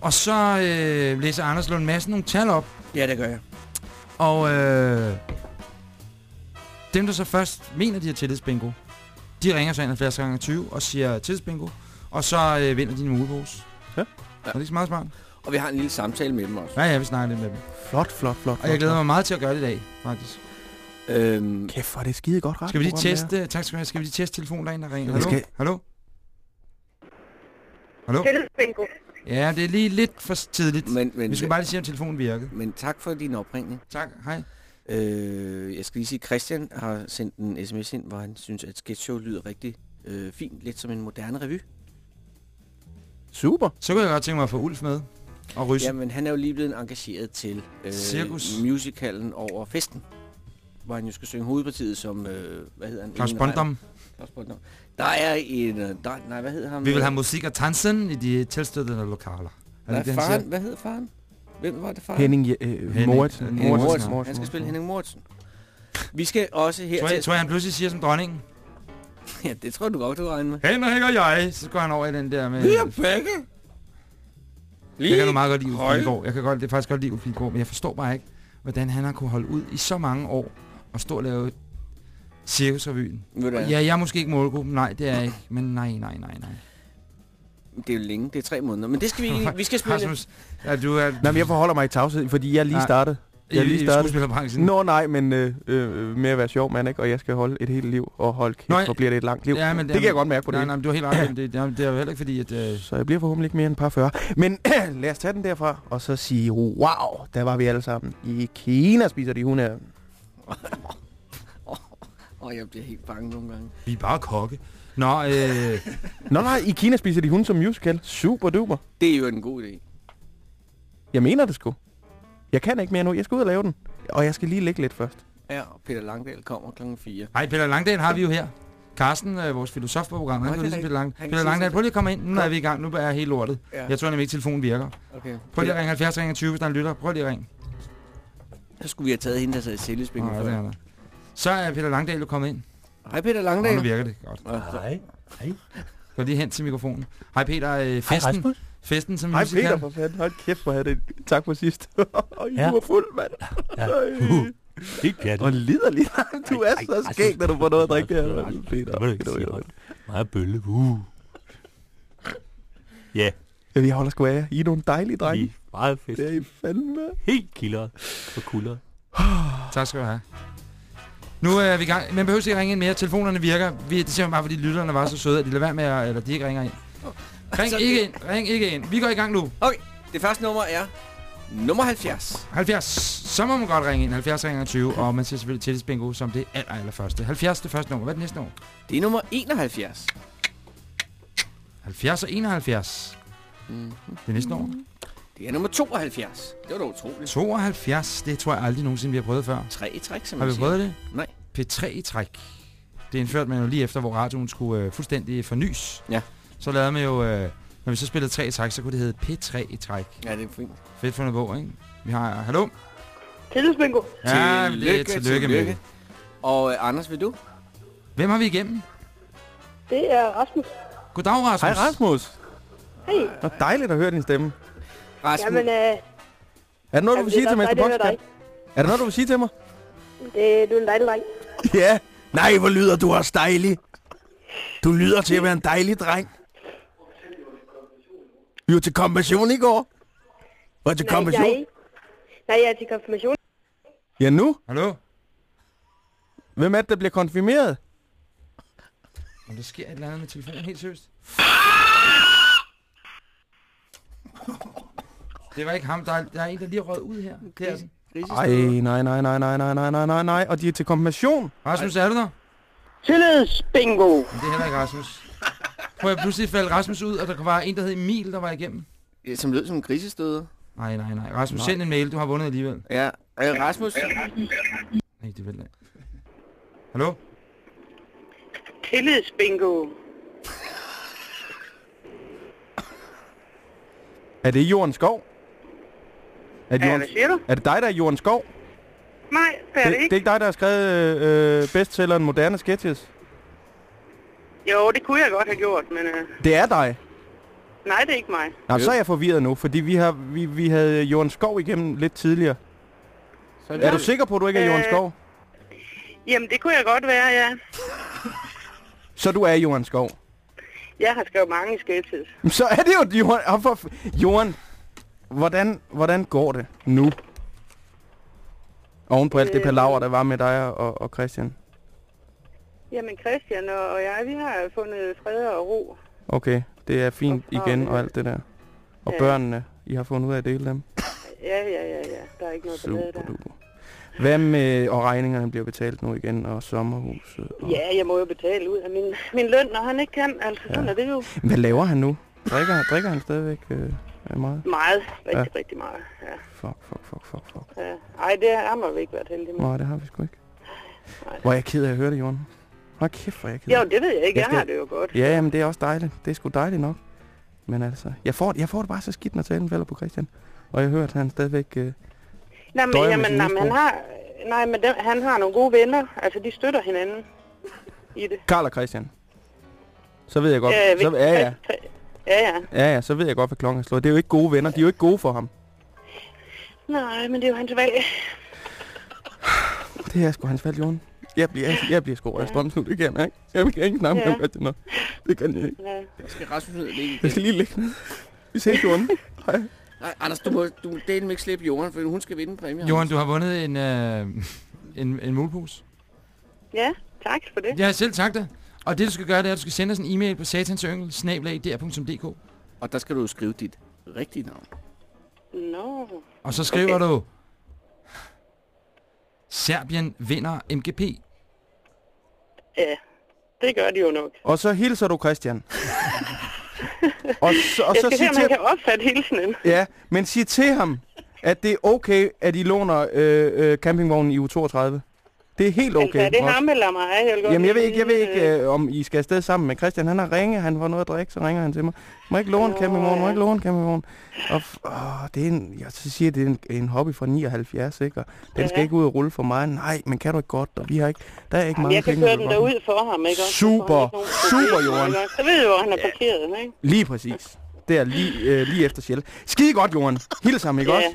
Speaker 2: Og så øh, læser Anders Lund Madsen nogle tal op.
Speaker 3: Ja, det gør jeg.
Speaker 2: Og øh, dem, der så først mener, de har tillidsbingo, de ringer så ind 70 gange 20 og siger tillidsbingo. Og så øh, vinder de en mulepose.
Speaker 4: Ja.
Speaker 2: Er det ikke så meget smart?
Speaker 3: Og vi har en lille samtale med dem også.
Speaker 2: Ja, ja, vi snakker lidt med dem.
Speaker 4: Flot, flot, flot.
Speaker 2: Og jeg glæder mig meget til at gøre det i dag, faktisk.
Speaker 3: Øhm,
Speaker 4: Kæft, hvor er det skide godt
Speaker 2: Skal vi lige
Speaker 4: det
Speaker 2: teste, tak skal vi have, skal vi lige teste telefonen derinde, der ringer? Hallo?
Speaker 4: skal-
Speaker 2: Hallo? Hallo?
Speaker 9: Tillidsbingo.
Speaker 2: Ja, det er lige lidt for tidligt.
Speaker 3: men, men,
Speaker 2: Vi skal bare lige sige, om telefonen virker.
Speaker 3: men tak for din opringning.
Speaker 2: Tak, hej.
Speaker 3: Øh, jeg skal lige sige, at Christian har sendt en sms ind, hvor han synes, at sketchshow lyder rigtig øh, fint. Lidt som en moderne revy.
Speaker 4: Super.
Speaker 2: Så kunne jeg godt tænke mig at få Ulf med. Og Rysse.
Speaker 3: Jamen, han er jo lige blevet engageret til øh,
Speaker 2: Cirkus.
Speaker 3: musicalen over festen. Hvor han jo skal synge hovedpartiet som, øh, hvad hedder han?
Speaker 2: Claus. Bondam.
Speaker 3: Claus Bondam. Der er en, øh, der, nej, hvad hedder han?
Speaker 2: Vi vil have musik og tansen i de tilstøttede lokaler. Er
Speaker 3: Hvad,
Speaker 2: det
Speaker 3: er faren? Hvad hedder faren? Hvem var det faren?
Speaker 4: Henning, øh,
Speaker 2: Henning-
Speaker 4: Moritsen.
Speaker 2: Henning
Speaker 3: Henning
Speaker 2: Mortensen.
Speaker 3: Mortensen. Han skal spille Henning Mortensen. Vi skal også her
Speaker 2: Tror jeg,
Speaker 3: til...
Speaker 2: tror jeg, han pludselig siger som dronningen.
Speaker 3: Ja, det tror du godt, du regner med.
Speaker 2: Henrik og jeg. Så går han over i den der med...
Speaker 3: Vi er begge.
Speaker 2: Jeg kan nu meget godt lide Ulf. Pilgaard. Jeg kan godt, det er faktisk godt lide Ulf Pilgaard, men jeg forstår bare ikke, hvordan han har kunne holde ud i så mange år og stå og lave cirkusrevyen. Ja, jeg er måske ikke målgruppen. Nej, det er jeg ikke. Men nej, nej, nej, nej.
Speaker 3: Det er jo længe. Det er tre måneder. Men det skal vi. Vi skal spille...
Speaker 2: Rasmus, ja, du er
Speaker 4: Nej, men jeg forholder mig i tavshed, fordi jeg lige
Speaker 2: Nej.
Speaker 4: startede.
Speaker 2: i,
Speaker 4: Jeg er lige
Speaker 2: i
Speaker 4: startet.
Speaker 2: skuespillerbranchen.
Speaker 4: Nå nej, men øh, øh, med at være sjov mand, ikke? Og jeg skal holde et helt liv, og hold kæft,
Speaker 2: Nå,
Speaker 4: hvor bliver det et langt liv.
Speaker 2: Ja, men
Speaker 4: det kan jeg godt mærke på det.
Speaker 2: Nej,
Speaker 4: hele.
Speaker 2: nej, men du har helt ret. i, Det, det, er- det er jo heller ikke fordi, at... Øh,
Speaker 4: Så jeg bliver forhåbentlig ikke mere end et par 40. Men lad os tage den derfra, og så sige, wow, der var vi alle sammen. I Kina spiser de hunde.
Speaker 3: Åh, jeg bliver helt bange nogle gange.
Speaker 2: vi er bare kokke. Nå, øh,
Speaker 4: Nå nej, i Kina spiser de hunde som musical. Super duper.
Speaker 3: Det er jo en god idé.
Speaker 4: Jeg mener det sgu. Jeg kan ikke mere nu. Jeg skal ud og lave den. Og jeg skal lige ligge lidt først.
Speaker 3: Ja, og Peter Langdal kommer klokken 4.
Speaker 2: hej, Peter Langdal har vi jo her. Carsten, øh, vores filosof på programmet, han kan
Speaker 3: er
Speaker 2: lige Peter, Lang
Speaker 3: rigtigt. Han kan
Speaker 2: Peter Langdal, prøv lige at komme ind. Nu er vi i gang. Nu er helt lortet.
Speaker 3: Ja.
Speaker 2: Jeg tror nemlig ikke, telefonen virker.
Speaker 3: Okay.
Speaker 2: Prøv lige at ringe 70 ringe 20, hvis der er en lytter. Prøv lige at ringe.
Speaker 3: Så skulle vi have taget hende, der sad i sælgespil.
Speaker 2: Nå, ja, det er der. Så er Peter Langdal jo kommet ind.
Speaker 3: Hej Peter
Speaker 2: Og
Speaker 3: Langdal.
Speaker 2: nu virker det godt.
Speaker 10: Hej. Hej.
Speaker 2: Gå lige hen til mikrofonen. Hej Peter, øh,
Speaker 9: Hej
Speaker 2: festen,
Speaker 9: Rasmus.
Speaker 2: festen som
Speaker 4: Hej. Peter, for fanden. Hold kæft, hvor havde det. Tak for sidst. Og I
Speaker 9: Ja.
Speaker 4: var fuld, mand.
Speaker 9: Ja. Uh, Helt pjattet.
Speaker 4: Og liderlig. Du er så skæg, når du får noget at drikke her. Peter.
Speaker 9: Det må du ikke sige. Meget bølle. Uh. Ja,
Speaker 4: Ja, vi holder sgu af. I er nogle dejlige
Speaker 9: vi
Speaker 4: drenge.
Speaker 9: er meget fedt.
Speaker 4: Det er I fandme.
Speaker 9: Helt kilder og kulder.
Speaker 2: Tak skal du have. Nu er vi i gang. Man behøver ikke ringe ind mere. Telefonerne virker. Vi, det man bare, fordi lytterne var så søde, at de lader være med at, eller de ikke ringer ind. Ring
Speaker 3: Så-
Speaker 2: ikke ind. Ring ikke ind. Vi går i gang nu.
Speaker 3: Okay, det første nummer er nummer 70.
Speaker 2: 70. Så må man godt ringe ind. 70 ringer 20. Og man siger selvfølgelig til bingo som det aller, aller første. 70 det første nummer. Hvad er det næste nummer?
Speaker 3: Det er nummer 71.
Speaker 2: 70 og 71.
Speaker 3: Mm.
Speaker 2: Det næste nummer.
Speaker 3: Det er nummer 72. Det var da utroligt.
Speaker 2: 72. Det tror jeg aldrig nogensinde, vi har prøvet før.
Speaker 3: Tre i træk, som
Speaker 2: Har vi
Speaker 3: siger.
Speaker 2: prøvet det?
Speaker 3: Nej.
Speaker 2: P3 i træk. Det indførte man jo lige efter, hvor radioen skulle øh, fuldstændig fornyes.
Speaker 3: Ja.
Speaker 2: Så lavede man jo, øh, når vi så spillede 3 i træk, så kunne det hedde P3 i træk.
Speaker 3: Ja, det er fint.
Speaker 2: Fedt fundet på, ikke? Vi har, hallo?
Speaker 10: Tillidsbingo.
Speaker 2: Ja, det er tillykke med.
Speaker 3: Og øh, Anders, vil du?
Speaker 2: Hvem har vi igennem?
Speaker 10: Det er Rasmus.
Speaker 2: Goddag, Rasmus.
Speaker 4: Hej Rasmus.
Speaker 10: Hej.
Speaker 4: Hvor dejligt at høre din stemme.
Speaker 3: Rasmus,
Speaker 10: Jamen, øh,
Speaker 4: Er der noget, du vil sige til
Speaker 10: at høre
Speaker 4: Podcast? Er der noget, du vil sige til mig?
Speaker 10: det, du er en dejlig dreng.
Speaker 4: Ja. Nej, hvor lyder du også dejlig. Du lyder til at være en dejlig dreng. Vi var til konfirmation i går. Var til
Speaker 10: Nej, er
Speaker 4: konfirmation?
Speaker 10: ikke. Nej, jeg er til konfirmation.
Speaker 4: Ja, nu?
Speaker 2: Hallo?
Speaker 4: Hvem er det, der bliver konfirmeret?
Speaker 2: Om der sker et eller andet med telefonen, helt seriøst. Det var ikke ham, der er, der er en, der lige røget ud her. Det er den.
Speaker 4: Ej, nej, nej, nej, nej, nej, nej, nej, nej, nej. Og de er til konfirmation.
Speaker 2: Rasmus, er du der?
Speaker 10: Tillidsbingo.
Speaker 2: Men det er heller ikke Rasmus. Prøv at pludselig falde Rasmus ud, og der var en, der hed Emil, der var igennem.
Speaker 3: Ja, som lød som en grisestøder.
Speaker 2: Nej, nej, nej. Rasmus, send en mail. Du har vundet alligevel.
Speaker 3: Ja, øh, Rasmus,
Speaker 2: Nej, det vil jeg. Hallo?
Speaker 10: Tillidsbingo.
Speaker 4: Er det Jorden Skov? Er det,
Speaker 10: Ja,
Speaker 4: Jorden...
Speaker 10: du?
Speaker 4: er det dig, der er Jorden Skov?
Speaker 10: Nej, det er det
Speaker 4: det, det er
Speaker 10: ikke.
Speaker 4: ikke dig, der har skrevet øh, bestselleren Moderne Sketches?
Speaker 10: Jo, det kunne jeg godt have gjort, men øh,
Speaker 4: Det er dig.
Speaker 10: nej, det er ikke mig.
Speaker 4: Nå, så er jeg forvirret nu, fordi vi, har, vi, vi havde Jorden Skov igennem lidt tidligere.
Speaker 3: så
Speaker 4: Er du sikker på, at du ikke er Jorden
Speaker 10: Øh.
Speaker 4: Skov?
Speaker 10: Jamen, det kunne jeg godt være, ja.
Speaker 4: Så du er Jorden Skov.
Speaker 10: Jeg har skrevet mange sketches.
Speaker 4: Så er det jo Jorden. For, Jorden, hvordan, hvordan går det nu? Oven på alt det
Speaker 10: Øh.
Speaker 4: palaver, der var med dig og, og Christian.
Speaker 10: Jamen, Christian og, og jeg, vi har fundet fred og ro.
Speaker 4: Okay, det er fint
Speaker 10: Og-
Speaker 4: igen og alt det der. Og
Speaker 10: Ja.
Speaker 4: børnene, I har fundet ud af at dele dem.
Speaker 10: Ja, ja, ja, ja. Der er ikke noget
Speaker 4: Super
Speaker 10: der.
Speaker 4: duper. Hvad med, og regningerne bliver betalt nu igen, og sommerhuset? Og...
Speaker 10: Ja, jeg må jo betale ud af min, min løn, når han ikke kan. Altså, sådan er det jo
Speaker 4: Hvad laver han nu? Drikker, drikker han stadigvæk øh, meget?
Speaker 10: meget. Rigtig, rigtig meget. Ja.
Speaker 4: Fuck, fuck, fuck, fuck, fuck.
Speaker 10: ja. Ej, det har vi ikke været heldige med.
Speaker 4: Nej, det har vi sgu ikke.
Speaker 10: Nej.
Speaker 4: Hvor er jeg ked af at høre det, Jorden. Hold kæft, hvor er jeg ked af
Speaker 10: Jo,
Speaker 4: det.
Speaker 10: ved jeg ikke.
Speaker 4: Jeg
Speaker 10: Jeg
Speaker 4: skal-
Speaker 10: har det jo godt.
Speaker 4: Ja, jamen det er også dejligt. Det er sgu dejligt nok. Men altså, jeg får, jeg får det bare så skidt, når talen falder på Christian. Og jeg hører, at han stadigvæk... Øh...
Speaker 10: Nej, men, jamen, nej, men han har, nej, men dem, han har nogle gode venner. Altså, de støtter hinanden i det.
Speaker 4: Karl og Christian. Så ved jeg godt.
Speaker 10: Øh,
Speaker 4: så, ja, ja.
Speaker 10: Ja, ja.
Speaker 4: Ja, ja, så ved jeg godt, hvad klokken er slået. Det er jo ikke gode venner. De er jo ikke gode for ham.
Speaker 10: Nej, men det er jo hans valg.
Speaker 4: Det er sgu hans valg, Jorden. Jeg bliver, jeg bliver sgu rørt nu, det kan jeg mærke. Jeg kan ikke snakke
Speaker 10: Ja.
Speaker 4: med Christian nu. Det kan jeg ikke.
Speaker 10: Ja.
Speaker 3: skal Rasmus ned og ligge
Speaker 4: Jeg skal lige ligge ned. Vi ses, Jorden. Hej.
Speaker 3: Nej, Anders, du må, du må dele med ikke slippe Jorden, for hun skal vinde en præmie.
Speaker 2: Johan, du har vundet en, øh, en, en mulpose.
Speaker 10: ja, tak for det.
Speaker 2: Jeg har selv sagt det. Og det du skal gøre, det er, at du skal sende os en e-mail på satansyngel, snablag.dr.dk.
Speaker 3: Og der skal du skrive dit rigtige navn.
Speaker 10: Nå.
Speaker 2: Og så skriver
Speaker 10: Okay.
Speaker 2: du... Serbien vinder MGP.
Speaker 10: Ja, det gør de jo nok.
Speaker 4: Og så hilser du Christian. og så, og
Speaker 10: Jeg
Speaker 4: så
Speaker 10: skal se,
Speaker 4: sig
Speaker 10: om
Speaker 4: til
Speaker 10: han kan opfatte hilsenen.
Speaker 4: Ja, men sig til ham, at det er okay, at I låner øh, øh, campingvognen i U32. Det er helt okay.
Speaker 10: Altså, er det ham eller mig? Jeg vil
Speaker 4: Jamen, jeg ved ikke, jeg ved ikke øh, om I skal afsted sammen med Christian. Han har ringet, han får noget at drikke, så ringer han til mig. Må jeg ikke låne kæmpe i morgen? Må jeg ikke låne i morgen? Og åh, det er en, jeg så siger, det er en, en hobby fra 79, ikke? Og den skal
Speaker 10: Ja.
Speaker 4: ikke ud og rulle for mig. Nej, men kan du ikke godt? Og vi har ikke, der er ikke mange
Speaker 10: jeg kan
Speaker 4: penge.
Speaker 10: køre den derud for ham, ikke?
Speaker 4: Super. Super,
Speaker 10: også? Så ved du, hvor han er parkeret, ikke?
Speaker 4: Lige præcis. Det er lige, øh, lige efter Shell. Skide godt, Johan. Hils ham, ikke
Speaker 10: Ja,
Speaker 4: også?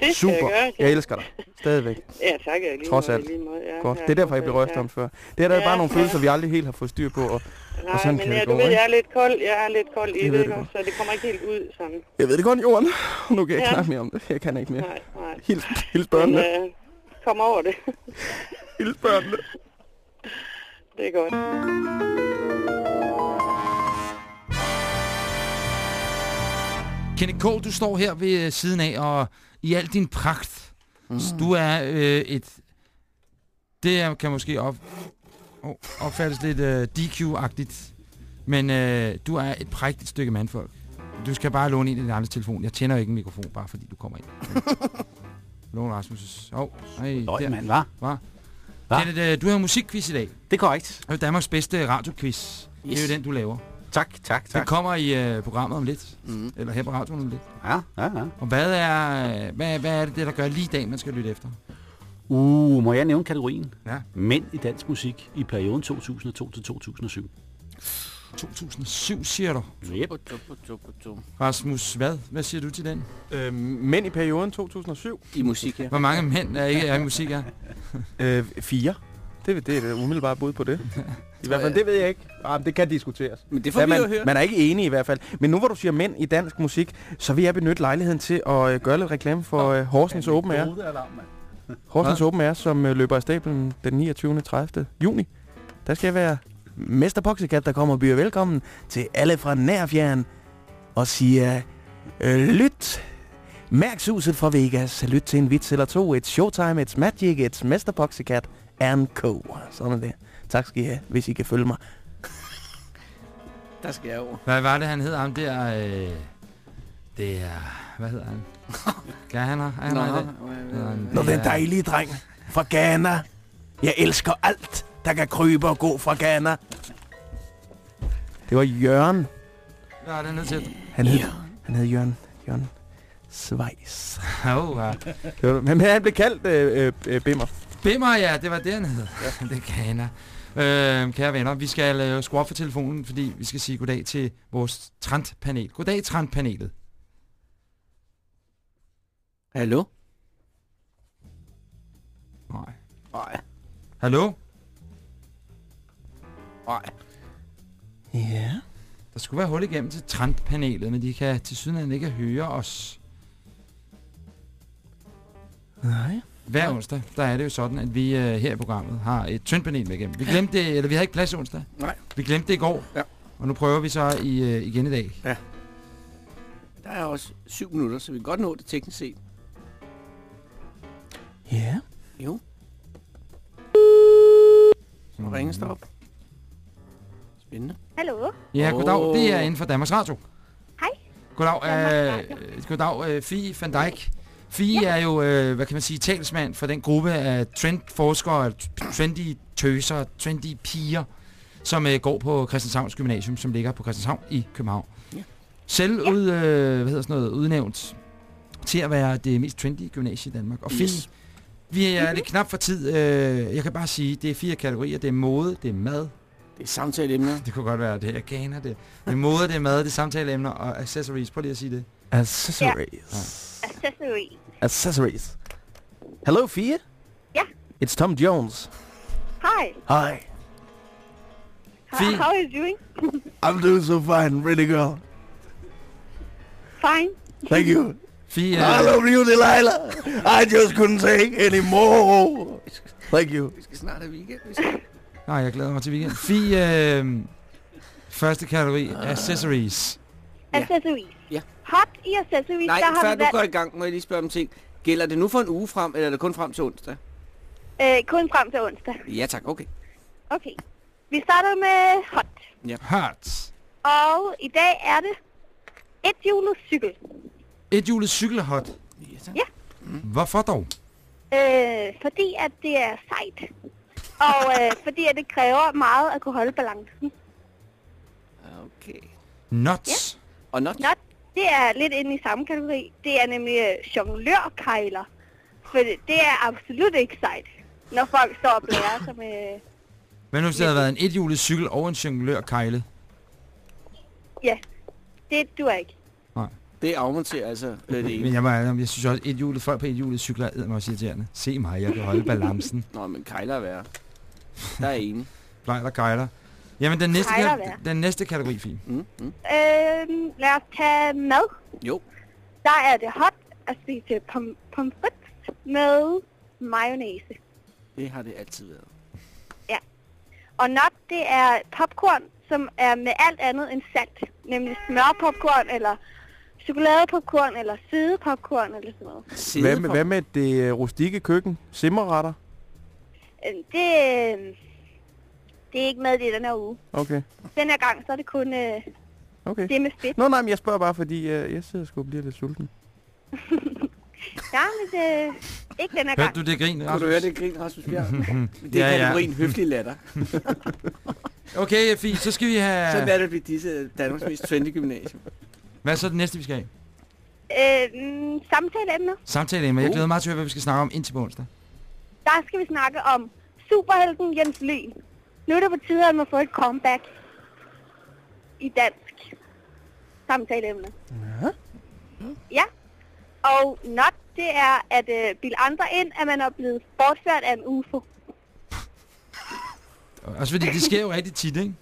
Speaker 10: Det
Speaker 4: Super.
Speaker 10: jeg gøre.
Speaker 4: Jeg elsker dig. Stadigvæk.
Speaker 10: Ja, tak. Jeg lige
Speaker 4: Trods alt.
Speaker 10: Lige måde, ja,
Speaker 4: Godt.
Speaker 10: ja,
Speaker 4: Det er derfor, jeg blev
Speaker 10: ja.
Speaker 4: om før. Det er der
Speaker 10: Ja,
Speaker 4: bare nogle
Speaker 10: ja.
Speaker 4: følelser, vi aldrig helt har fået styr på. Og,
Speaker 10: Nej,
Speaker 4: sådan
Speaker 10: men
Speaker 4: kan det
Speaker 10: ja,
Speaker 4: gå,
Speaker 10: du ved,
Speaker 4: ikke?
Speaker 10: jeg er lidt kold. Jeg er lidt kold i
Speaker 4: Det
Speaker 10: det? Så det kommer ikke helt ud sådan.
Speaker 4: jeg ved det godt, Johan. Nu kan jeg ikke
Speaker 10: Ja.
Speaker 4: mere om det. Jeg kan ikke mere.
Speaker 10: Nej, nej.
Speaker 4: Hils, hils
Speaker 10: Men,
Speaker 4: børnene.
Speaker 10: øh, kom over det.
Speaker 4: Hils børnene.
Speaker 10: det er godt.
Speaker 2: Kenneth K., du står her ved siden af, og i al din pragt, mm. du er øh, et... Det kan måske op, oh, opfattes lidt øh, DQ-agtigt, men øh, du er et prægtigt stykke mandfolk. Du skal bare låne ind i din andres telefon. Jeg tænder ikke en mikrofon, bare fordi du kommer ind. Låne Rasmus' Åh, oh, hey,
Speaker 9: Løg, mand, hva'?
Speaker 2: Hva? Kenneth, øh, du har musikquiz i dag.
Speaker 9: Det er korrekt.
Speaker 2: Det er Danmarks bedste radioquiz. Yes. Det er jo den, du laver.
Speaker 9: Tak, tak, tak.
Speaker 2: kommer i øh, programmet om lidt.
Speaker 3: Mm.
Speaker 2: Eller her på radioen om lidt.
Speaker 9: Ja, ja, ja.
Speaker 2: Og hvad er, hvad, hvad er det, der gør lige i dag, man skal lytte efter?
Speaker 9: Uh, må jeg nævne kategorien?
Speaker 2: Ja.
Speaker 9: Mænd i dansk musik i perioden 2002 til 2007.
Speaker 2: 2007, siger du.
Speaker 9: Yep.
Speaker 2: Rasmus, hvad? Hvad siger du til den?
Speaker 4: Øh, mænd i perioden 2007.
Speaker 3: I musik, ja.
Speaker 2: Hvor mange mænd er ikke er i musik er?
Speaker 4: Øh, fire. Det, det er det umiddelbare bud på det. I hvert fald, det ved jeg ikke. Ah, men det kan diskuteres.
Speaker 3: Men det får
Speaker 4: Ja,
Speaker 3: vi jo
Speaker 4: man,
Speaker 3: høre.
Speaker 4: man er ikke enig i hvert fald. Men nu hvor du siger mænd i dansk musik, så vil jeg benytte lejligheden til at øh, gøre lidt reklame for øh, Horsens Open Air. Horsens Open Air, som øh, løber af stablen den 29. 30. juni. Der skal jeg være Mester Poxycat, der kommer og byder velkommen til alle fra nær og fjern og siger, øh, lyt, mærk suset fra Vegas, lyt til en vits eller to, et showtime, et magic, et Mester Poxycat co. Sådan er det. Tak skal I have, hvis I kan følge mig.
Speaker 3: Der skal jeg over.
Speaker 2: Hvad var det, han hed? Ham der... Øh, det er... Hvad hedder han? Ja, han det. Hedder han-
Speaker 4: Nå,
Speaker 2: det
Speaker 4: den
Speaker 2: er-
Speaker 4: dejlige dreng fra Ghana. Jeg elsker alt, der kan krybe og gå fra Ghana. Det var Jørgen.
Speaker 2: Hvad er det nødt til?
Speaker 4: Han hed, han hed Jørgen. Jørgen Svejs.
Speaker 2: Oh,
Speaker 4: var- Men han blev kaldt øh, øh, øh, Bimmer.
Speaker 2: Bimmer, ja, det var det, han hed. Ja. det kan han. Øh, kære venner, vi skal øh, skrue op for telefonen, fordi vi skal sige goddag til vores Trant-panel. Goddag, Trant-panelet.
Speaker 3: Hallo?
Speaker 2: Nej.
Speaker 3: Nej.
Speaker 2: Hallo?
Speaker 3: Nej.
Speaker 4: Ja.
Speaker 2: Der skulle være hul igennem til Trant-panelet, men de kan til syden ikke høre os.
Speaker 4: Nej.
Speaker 2: Hver onsdag, der er det jo sådan, at vi øh, her i programmet har et Trant-panel med igennem. Vi glemte det, eller vi havde ikke plads onsdag.
Speaker 3: Nej.
Speaker 2: Vi glemte det i går.
Speaker 3: Ja.
Speaker 2: Og nu prøver vi så i, øh, igen i dag.
Speaker 3: Der er også syv minutter, så vi kan godt nå det teknisk set.
Speaker 4: Ja.
Speaker 3: Jo. Så ringer stop. Spændende.
Speaker 10: Hallo?
Speaker 2: Ja, goddag. Det er inden for Danmarks Radio.
Speaker 10: Hej.
Speaker 2: Goddag, øh, goddag øh, Fie van Dijk. Fie er jo, øh, hvad kan man sige, talsmand for den gruppe af trendforskere, trendy tøser, trendy piger, som øh, går på Christianshavns Gymnasium, som ligger på Christianshavn i København.
Speaker 3: Ja.
Speaker 2: Selv ud, øh, hvad hedder sådan noget, udnævnt til at være det mest trendy gymnasie i Danmark. Og Fie,
Speaker 3: Yes.
Speaker 2: vi er lidt knap for tid. Øh, jeg kan bare sige, det er fire kategorier. Det er mode, det er mad,
Speaker 3: Det er samtaleemner.
Speaker 2: det kunne godt være det. Jeg ganer det. Det er mode, det er mad, det er samtaleemner og accessories. Prøv lige at sige det.
Speaker 4: Accessories.
Speaker 10: Accessory.
Speaker 4: Accessories. Hello, Fia?
Speaker 10: Yeah.
Speaker 4: It's Tom Jones.
Speaker 10: Hi.
Speaker 4: Hi.
Speaker 2: Fie.
Speaker 10: How are you doing?
Speaker 4: I'm doing so fine, really girl.
Speaker 10: Fine.
Speaker 4: Thank you.
Speaker 2: Fie,
Speaker 4: I
Speaker 2: øh,
Speaker 4: love you, Delilah. I just couldn't take anymore. Thank you.
Speaker 3: Vi skal snart have weekend. Vi skal...
Speaker 2: nej, jeg glæder mig til weekend. Fie, øh, første kategori, accessories.
Speaker 3: Ja.
Speaker 10: Accessories.
Speaker 3: Ja.
Speaker 10: Hot i accessories,
Speaker 3: Nej,
Speaker 10: der har
Speaker 3: før
Speaker 10: vi
Speaker 3: du går i gang, må jeg lige spørge om ting. Gælder det nu for en uge frem, eller er det kun frem til onsdag?
Speaker 10: øh, kun frem til onsdag.
Speaker 3: Ja tak, okay.
Speaker 10: Okay. Vi starter med hot.
Speaker 2: Hot.
Speaker 10: Og i dag er det et hjulet cykel.
Speaker 2: Et hjulet cykelhot.
Speaker 3: Ja, tak.
Speaker 10: Ja.
Speaker 2: Hvorfor dog?
Speaker 10: Øh, fordi at det er sejt
Speaker 11: Og øh, fordi at det kræver meget at kunne holde balancen.
Speaker 3: Okay.
Speaker 2: Nuts.
Speaker 3: Og not?
Speaker 11: Not, det er lidt inde i samme kategori. Det er nemlig øh, jonglørkejler. For det, det er absolut ikke sejt, når folk står og blærer sig med...
Speaker 2: Men nu hvis det havde været en ethjulet cykel og en jonglør kejle.
Speaker 11: Ja, det du er ikke.
Speaker 3: Det afmonterer altså øh, det ene.
Speaker 2: Men jeg, må, jeg synes også, et hjulet, folk på et hjulet cykler er mig også irriterende. Se mig, jeg kan holde balancen.
Speaker 3: Nå, men kejler er værre. Der er enig.
Speaker 2: Blejler kejler. Jamen, den næste,
Speaker 11: værre.
Speaker 2: den næste kategori, Fie.
Speaker 3: Mm, mm.
Speaker 11: Øhm, lad os tage mad.
Speaker 3: Jo.
Speaker 11: Der er det hot at spise pom pomfrit med mayonnaise.
Speaker 3: Det har det altid været.
Speaker 11: Og not, det er popcorn, som er med alt andet end salt. Nemlig smørpopcorn, eller chokoladepopcorn, eller sidepopcorn, eller sådan noget.
Speaker 4: Hvad med, hvad med det rustikke køkken? Simmerretter?
Speaker 11: Øh, Det, øh, det er ikke med i den her uge.
Speaker 4: Okay.
Speaker 11: Den her gang, så er det kun øh,
Speaker 4: Okay.
Speaker 11: det med fedt.
Speaker 4: Nå nej, men jeg spørger bare, fordi øh, jeg sidder sgu og bliver lidt sulten.
Speaker 11: Ja, men det, ikke den her
Speaker 2: Hørte
Speaker 11: gang.
Speaker 2: du det grin,
Speaker 3: Kunne
Speaker 2: Rasmus?
Speaker 3: du høre det grin, Rasmus Bjerg? Det er
Speaker 2: Ja, ja.
Speaker 3: kategorien høflig latter.
Speaker 2: Okay, Fie, så skal vi have...
Speaker 3: Sådan er det at blive disse Danmarks mest trendy gymnasium.
Speaker 2: Hvad er så det næste, vi skal have?
Speaker 11: Øh, mm, samtaleemner.
Speaker 2: Samtale, Jeg
Speaker 3: Uh.
Speaker 2: glæder mig meget til at høre, hvad vi skal snakke om indtil på onsdag.
Speaker 11: Der skal vi snakke om superhelten Jens Lyn. Nu er det på tide, at han må få et comeback i dansk samtaleemne.
Speaker 4: Ja.
Speaker 11: Ja. Og not, det er at øh, bilde andre ind, at man er blevet bortført af en UFO.
Speaker 2: Også fordi det sker jo rigtig tit, ikke?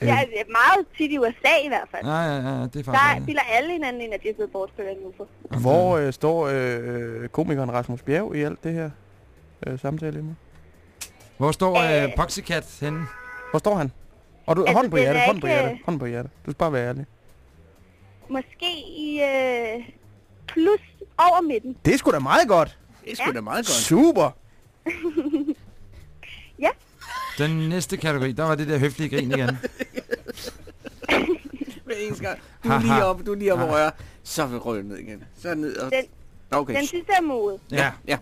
Speaker 11: Er det er meget tit i USA i hvert fald.
Speaker 2: Ja, ja, ja, det er faktisk
Speaker 11: Der bilder alle hinanden ind, at de er blevet bortført af en UFO.
Speaker 4: Hvor øh, står øh, øh, komikeren Rasmus Bjerg i alt det her øh, samtale?
Speaker 2: Hvor står øh,
Speaker 11: Øh.
Speaker 2: Poxycat henne?
Speaker 4: Hvor står han? Og du,
Speaker 11: Altså,
Speaker 4: hånden på hjertet,
Speaker 11: er
Speaker 4: hånden på
Speaker 11: ikke-
Speaker 4: hjertet, hånden på hjertet. Du skal bare være ærlig.
Speaker 11: Måske i øh, plus over midten.
Speaker 4: Det er sgu da meget godt.
Speaker 3: Det er sgu da meget godt.
Speaker 4: Super.
Speaker 11: Ja,
Speaker 2: Den næste kategori, der var det der høflige grin igen.
Speaker 3: Hver eneste gang. Du er lige op, du er lige op og røre. Så vil røge ned igen. Så ned og...
Speaker 11: den,
Speaker 3: Okay.
Speaker 11: den sidste er mode.
Speaker 2: Ja.
Speaker 3: Ja.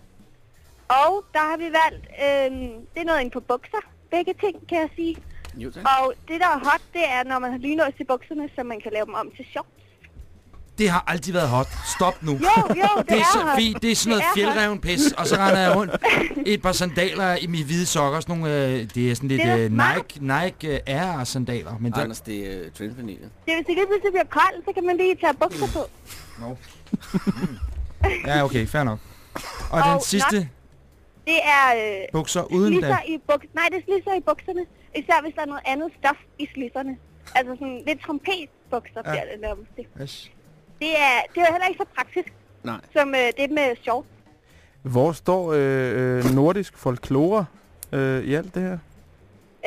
Speaker 11: Og der har vi valgt, øh, det er noget inde på bukser. Begge ting, kan jeg sige.
Speaker 3: Jo, tak.
Speaker 11: Og det, der er hot, det er, når man har lynlås i bukserne, så man kan lave dem om til shorts.
Speaker 2: Det har altid været hot. Stop nu.
Speaker 11: Jo, jo, det,
Speaker 2: Det er, så,
Speaker 11: hot.
Speaker 2: fint. det er sådan noget
Speaker 11: Det er hot.
Speaker 2: fjeldreven pis, og så render jeg rundt et par sandaler i mine hvide sokker. Sådan nogle, øh, det er sådan lidt
Speaker 11: Det er
Speaker 2: øh. Nike, Nike øh, Air sandaler. Men det,
Speaker 3: Anders, det er uh, trendpanelet.
Speaker 11: Det hvis det lige pludselig bliver koldt, så kan man lige tage bukser på.
Speaker 2: no. ja, okay, fair nok. Og,
Speaker 11: Og
Speaker 2: den sidste
Speaker 11: Det er øh,
Speaker 2: bukser uden
Speaker 11: slisser
Speaker 2: da.
Speaker 11: i buks. Nej, det er slisser i bukserne. Især hvis der er noget andet stof i slisserne. Altså sådan lidt trompetbukser
Speaker 2: Ja.
Speaker 11: bliver det nærmest. Det,
Speaker 2: Yes.
Speaker 11: det er, det er heller ikke så praktisk
Speaker 3: Nej.
Speaker 11: som øh, det med shorts.
Speaker 4: Hvor står øh, øh, nordisk folklore øh, i alt det her?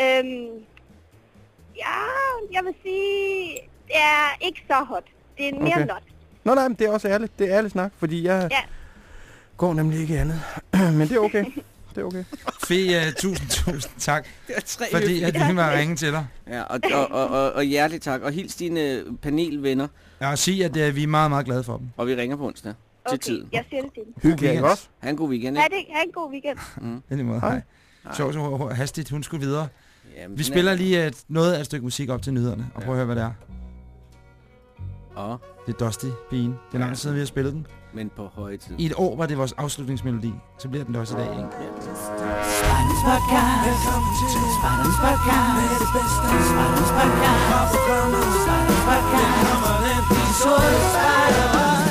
Speaker 11: Øhm, ja, jeg vil sige, det er ikke så hot. Det er mere
Speaker 4: okay.
Speaker 11: not.
Speaker 4: Nå nej, men det er også ærligt. Det er ærligt snak, fordi jeg
Speaker 11: Ja.
Speaker 4: Går nemlig ikke andet. men det er okay. Det er okay.
Speaker 2: Fie, uh, tusind, tusind tak,
Speaker 3: Det er tre
Speaker 2: fordi at vi var ringe til dig.
Speaker 3: Ja, og, og, og, og, og hjertelig tak. Og hils dine panelvenner,
Speaker 2: Jeg vil sige, at uh, vi er meget, meget glade for dem.
Speaker 3: og vi ringer på onsdag til
Speaker 11: Okay,
Speaker 3: tiden.
Speaker 11: jeg siger det til dem.
Speaker 4: Hyggeligt,
Speaker 2: weekend.
Speaker 4: også?
Speaker 3: Ha' en god weekend,
Speaker 11: Ha'
Speaker 3: ikke?
Speaker 11: det, ha' en god weekend.
Speaker 2: I lige måde, hej. Sjovt, så hastigt, hun skulle videre.
Speaker 3: Jamen,
Speaker 2: Vi spiller
Speaker 3: er
Speaker 2: lige et, noget af et stykke musik op til nyhederne, og prøv at høre, hvad det er.
Speaker 3: det. Og,
Speaker 2: Det er Dusty Bean. Det er lang tid siden, vi har spillet den.
Speaker 3: Men på høje tid.
Speaker 2: I et år var det vores afslutningsmelodi. Så bliver den det også i dag, ikke?
Speaker 1: Spartans Podcast. Velkommen til Spartans Podcast. Med det bedste Spartans Podcast. Fra programmet Spartans Podcast. Kommer den sorte spejder.